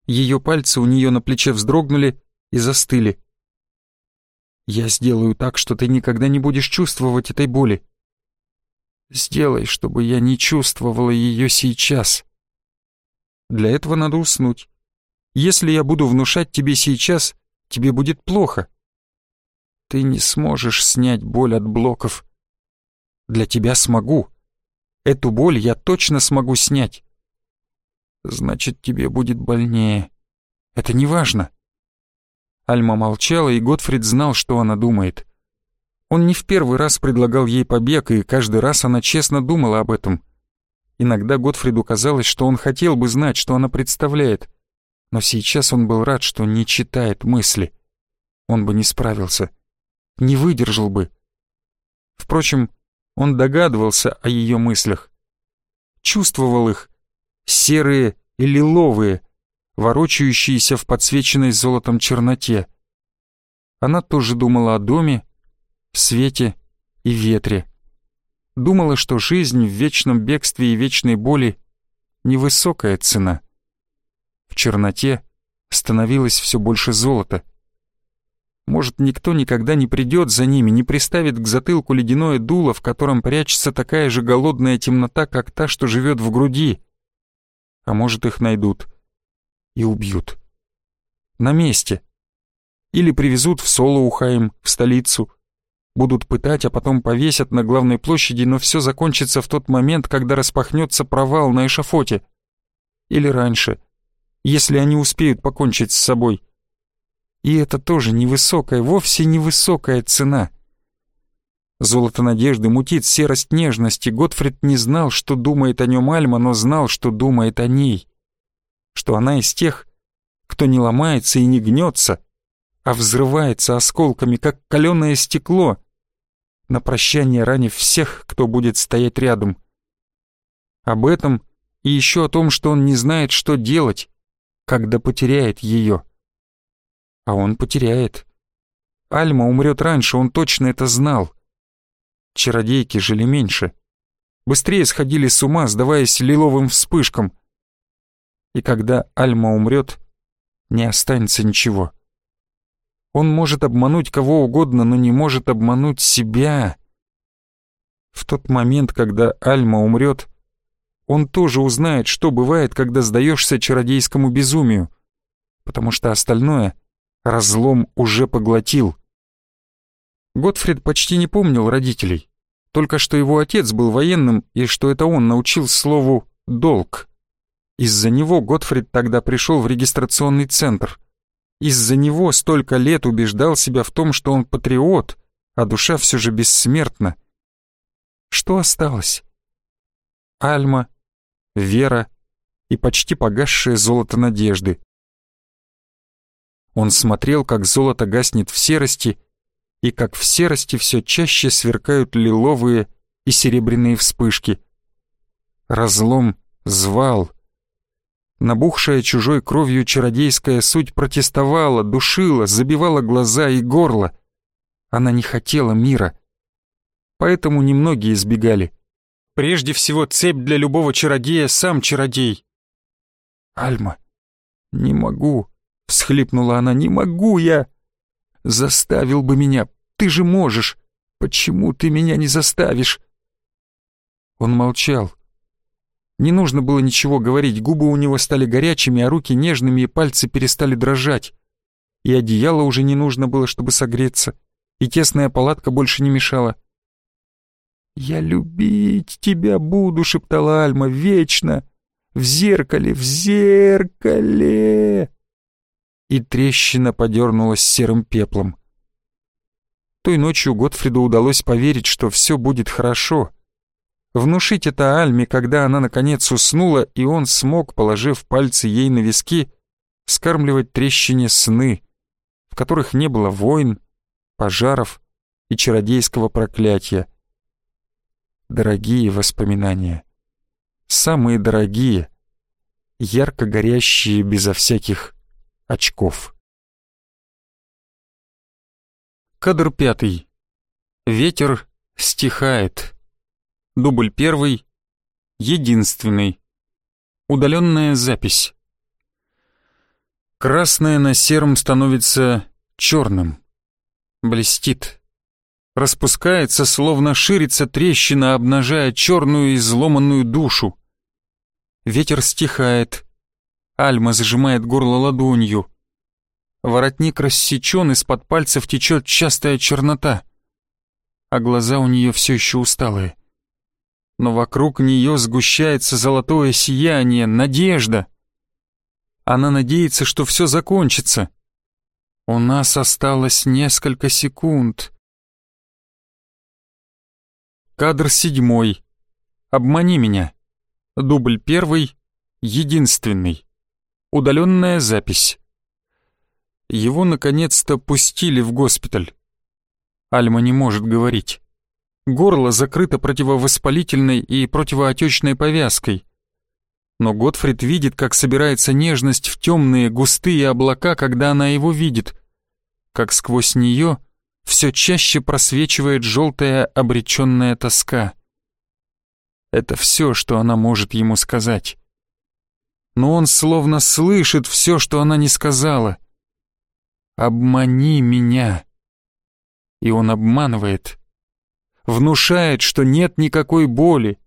Ее пальцы у нее на плече вздрогнули и застыли. Я сделаю так, что ты никогда не будешь чувствовать этой боли. Сделай, чтобы я не чувствовала ее сейчас. Для этого надо уснуть. Если я буду внушать тебе сейчас, тебе будет плохо. Ты не сможешь снять боль от блоков. Для тебя смогу. Эту боль я точно смогу снять. Значит, тебе будет больнее. Это не важно. Альма молчала, и Готфрид знал, что она думает. Он не в первый раз предлагал ей побег, и каждый раз она честно думала об этом. Иногда Готфриду казалось, что он хотел бы знать, что она представляет но сейчас он был рад, что не читает мысли. Он бы не справился, не выдержал бы. Впрочем, он догадывался о ее мыслях. Чувствовал их, серые и лиловые, ворочающиеся в подсвеченной золотом черноте. Она тоже думала о доме, свете и ветре. Думала, что жизнь в вечном бегстве и вечной боли — невысокая цена — в черноте становилось все больше золота. Может, никто никогда не придет за ними, не приставит к затылку ледяное дуло, в котором прячется такая же голодная темнота, как та, что живет в груди. А может, их найдут и убьют. На месте. Или привезут в Солоухайм, в столицу. Будут пытать, а потом повесят на главной площади, но все закончится в тот момент, когда распахнется провал на эшафоте. Или раньше, если они успеют покончить с собой. И это тоже невысокая, вовсе невысокая цена. Золото надежды мутит серость нежности. Готфрид не знал, что думает о нем Альма, но знал, что думает о ней. Что она из тех, кто не ломается и не гнется, а взрывается осколками, как каленое стекло, на прощание ранив всех, кто будет стоять рядом. Об этом и еще о том, что он не знает, что делать, когда потеряет ее. А он потеряет. Альма умрет раньше, он точно это знал. Чародейки жили меньше. Быстрее сходили с ума, сдаваясь лиловым вспышкам. И когда Альма умрет, не останется ничего. Он может обмануть кого угодно, но не может обмануть себя. В тот момент, когда Альма умрет, он тоже узнает, что бывает, когда сдаешься чародейскому безумию, потому что остальное разлом уже поглотил. Готфрид почти не помнил родителей, только что его отец был военным и что это он научил слову «долг». Из-за него Готфрид тогда пришел в регистрационный центр. Из-за него столько лет убеждал себя в том, что он патриот, а душа все же бессмертна. Что осталось? Альма, вера и почти погасшее золото надежды. Он смотрел, как золото гаснет в серости, и как в серости все чаще сверкают лиловые и серебряные вспышки. Разлом звал. Набухшая чужой кровью чародейская суть протестовала, душила, забивала глаза и горло. Она не хотела мира. Поэтому немногие избегали. Прежде всего, цепь для любого чародея — сам чародей. «Альма, не могу», — всхлипнула она, — «не могу я». «Заставил бы меня, ты же можешь. Почему ты меня не заставишь?» Он молчал. Не нужно было ничего говорить, губы у него стали горячими, а руки нежными, и пальцы перестали дрожать. И одеяло уже не нужно было, чтобы согреться, и тесная палатка больше не мешала. «Я любить тебя буду», — шептала Альма, — «вечно! В зеркале, в зеркале!» И трещина подернулась серым пеплом. Той ночью Готфриду удалось поверить, что все будет хорошо. Внушить это Альме, когда она наконец уснула, и он смог, положив пальцы ей на виски, скармливать трещине сны, в которых не было войн, пожаров и чародейского проклятия дорогие воспоминания. Самые дорогие, ярко горящие безо всяких очков. Кадр пятый. Ветер стихает. Дубль первый. Единственный. Удаленная запись. Красное на сером становится черным. Блестит распускается, словно ширится трещина, обнажая черную изломанную душу. Ветер стихает. Альма зажимает горло ладонью. Воротник рассечен, из-под пальцев течет частая чернота. А глаза у нее все еще усталые. Но вокруг нее сгущается золотое сияние, надежда. Она надеется, что все закончится. У нас осталось несколько секунд. Кадр седьмой. Обмани меня. Дубль первый. Единственный. Удаленная запись. Его наконец-то пустили в госпиталь. Альма не может говорить. Горло закрыто противовоспалительной и противоотечной повязкой. Но Готфрид видит, как собирается нежность в темные густые облака, когда она его видит. Как сквозь нее все чаще просвечивает желтая обреченная тоска. Это все, что она может ему сказать. Но он словно слышит все, что она не сказала. «Обмани меня». И он обманывает. Внушает, что нет никакой боли.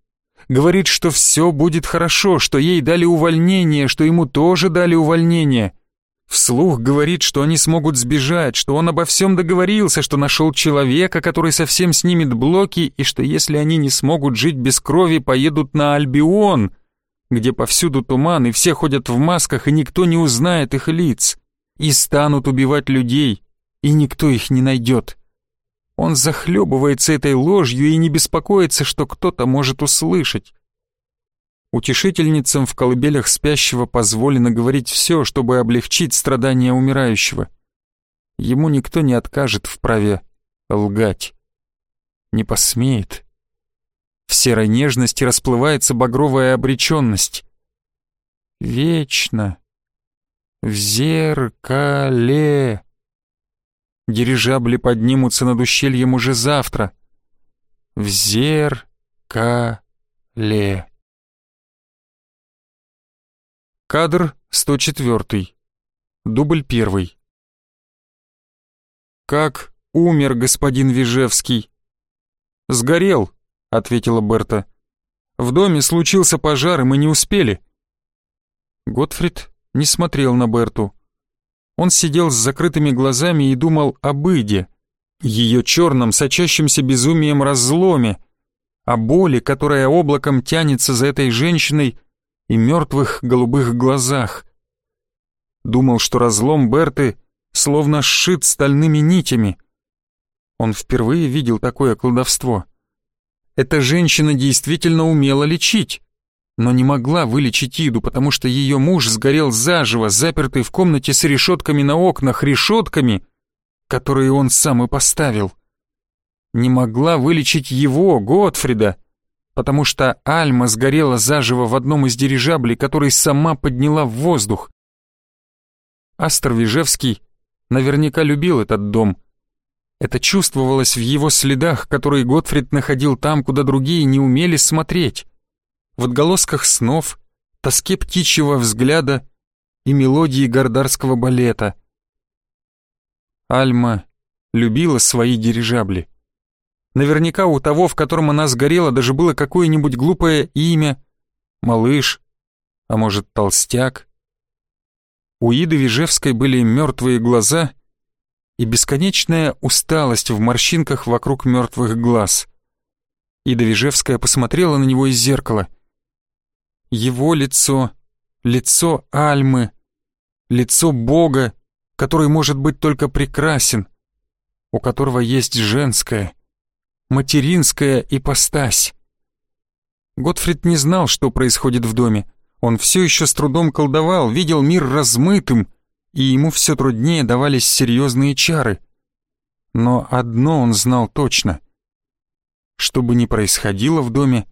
Говорит, что все будет хорошо, что ей дали увольнение, что ему тоже дали увольнение. Вслух говорит, что они смогут сбежать, что он обо всем договорился, что нашел человека, который совсем снимет блоки, и что если они не смогут жить без крови, поедут на Альбион, где повсюду туман, и все ходят в масках, и никто не узнает их лиц, и станут убивать людей, и никто их не найдет. Он захлебывается этой ложью и не беспокоится, что кто-то может услышать. Утешительницам в колыбелях спящего позволено говорить все, чтобы облегчить страдания умирающего. Ему никто не откажет в праве лгать. Не посмеет. В серой нежности расплывается багровая обреченность. Вечно. В зеркале. Дирижабли поднимутся над ущельем уже завтра. В зеркале. Кадр 104. Дубль первый. «Как умер господин Вижевский?» «Сгорел», — ответила Берта. «В доме случился пожар, и мы не успели». Готфрид не смотрел на Берту. Он сидел с закрытыми глазами и думал об Иде, ее черном, сочащемся безумием разломе, о боли, которая облаком тянется за этой женщиной, и мертвых голубых глазах. Думал, что разлом Берты словно сшит стальными нитями. Он впервые видел такое колдовство. Эта женщина действительно умела лечить, но не могла вылечить Иду, потому что ее муж сгорел заживо, запертый в комнате с решетками на окнах, решетками, которые он сам и поставил. Не могла вылечить его, Готфрида, потому что Альма сгорела заживо в одном из дирижаблей, который сама подняла в воздух. Астр Вижевский наверняка любил этот дом. Это чувствовалось в его следах, которые Готфрид находил там, куда другие не умели смотреть. В отголосках снов, тоске птичьего взгляда и мелодии гордарского балета. Альма любила свои дирижабли. Наверняка у того, в котором она сгорела, даже было какое-нибудь глупое имя. Малыш, а может, толстяк. У Иды Вижевской были мертвые глаза и бесконечная усталость в морщинках вокруг мертвых глаз. Ида Вижевская посмотрела на него из зеркала. Его лицо, лицо Альмы, лицо Бога, который может быть только прекрасен, у которого есть женское — материнская ипостась. Готфрид не знал, что происходит в доме. Он все еще с трудом колдовал, видел мир размытым, и ему все труднее давались серьезные чары. Но одно он знал точно. Что бы ни происходило в доме,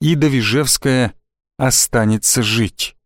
Ида Вижевская останется жить.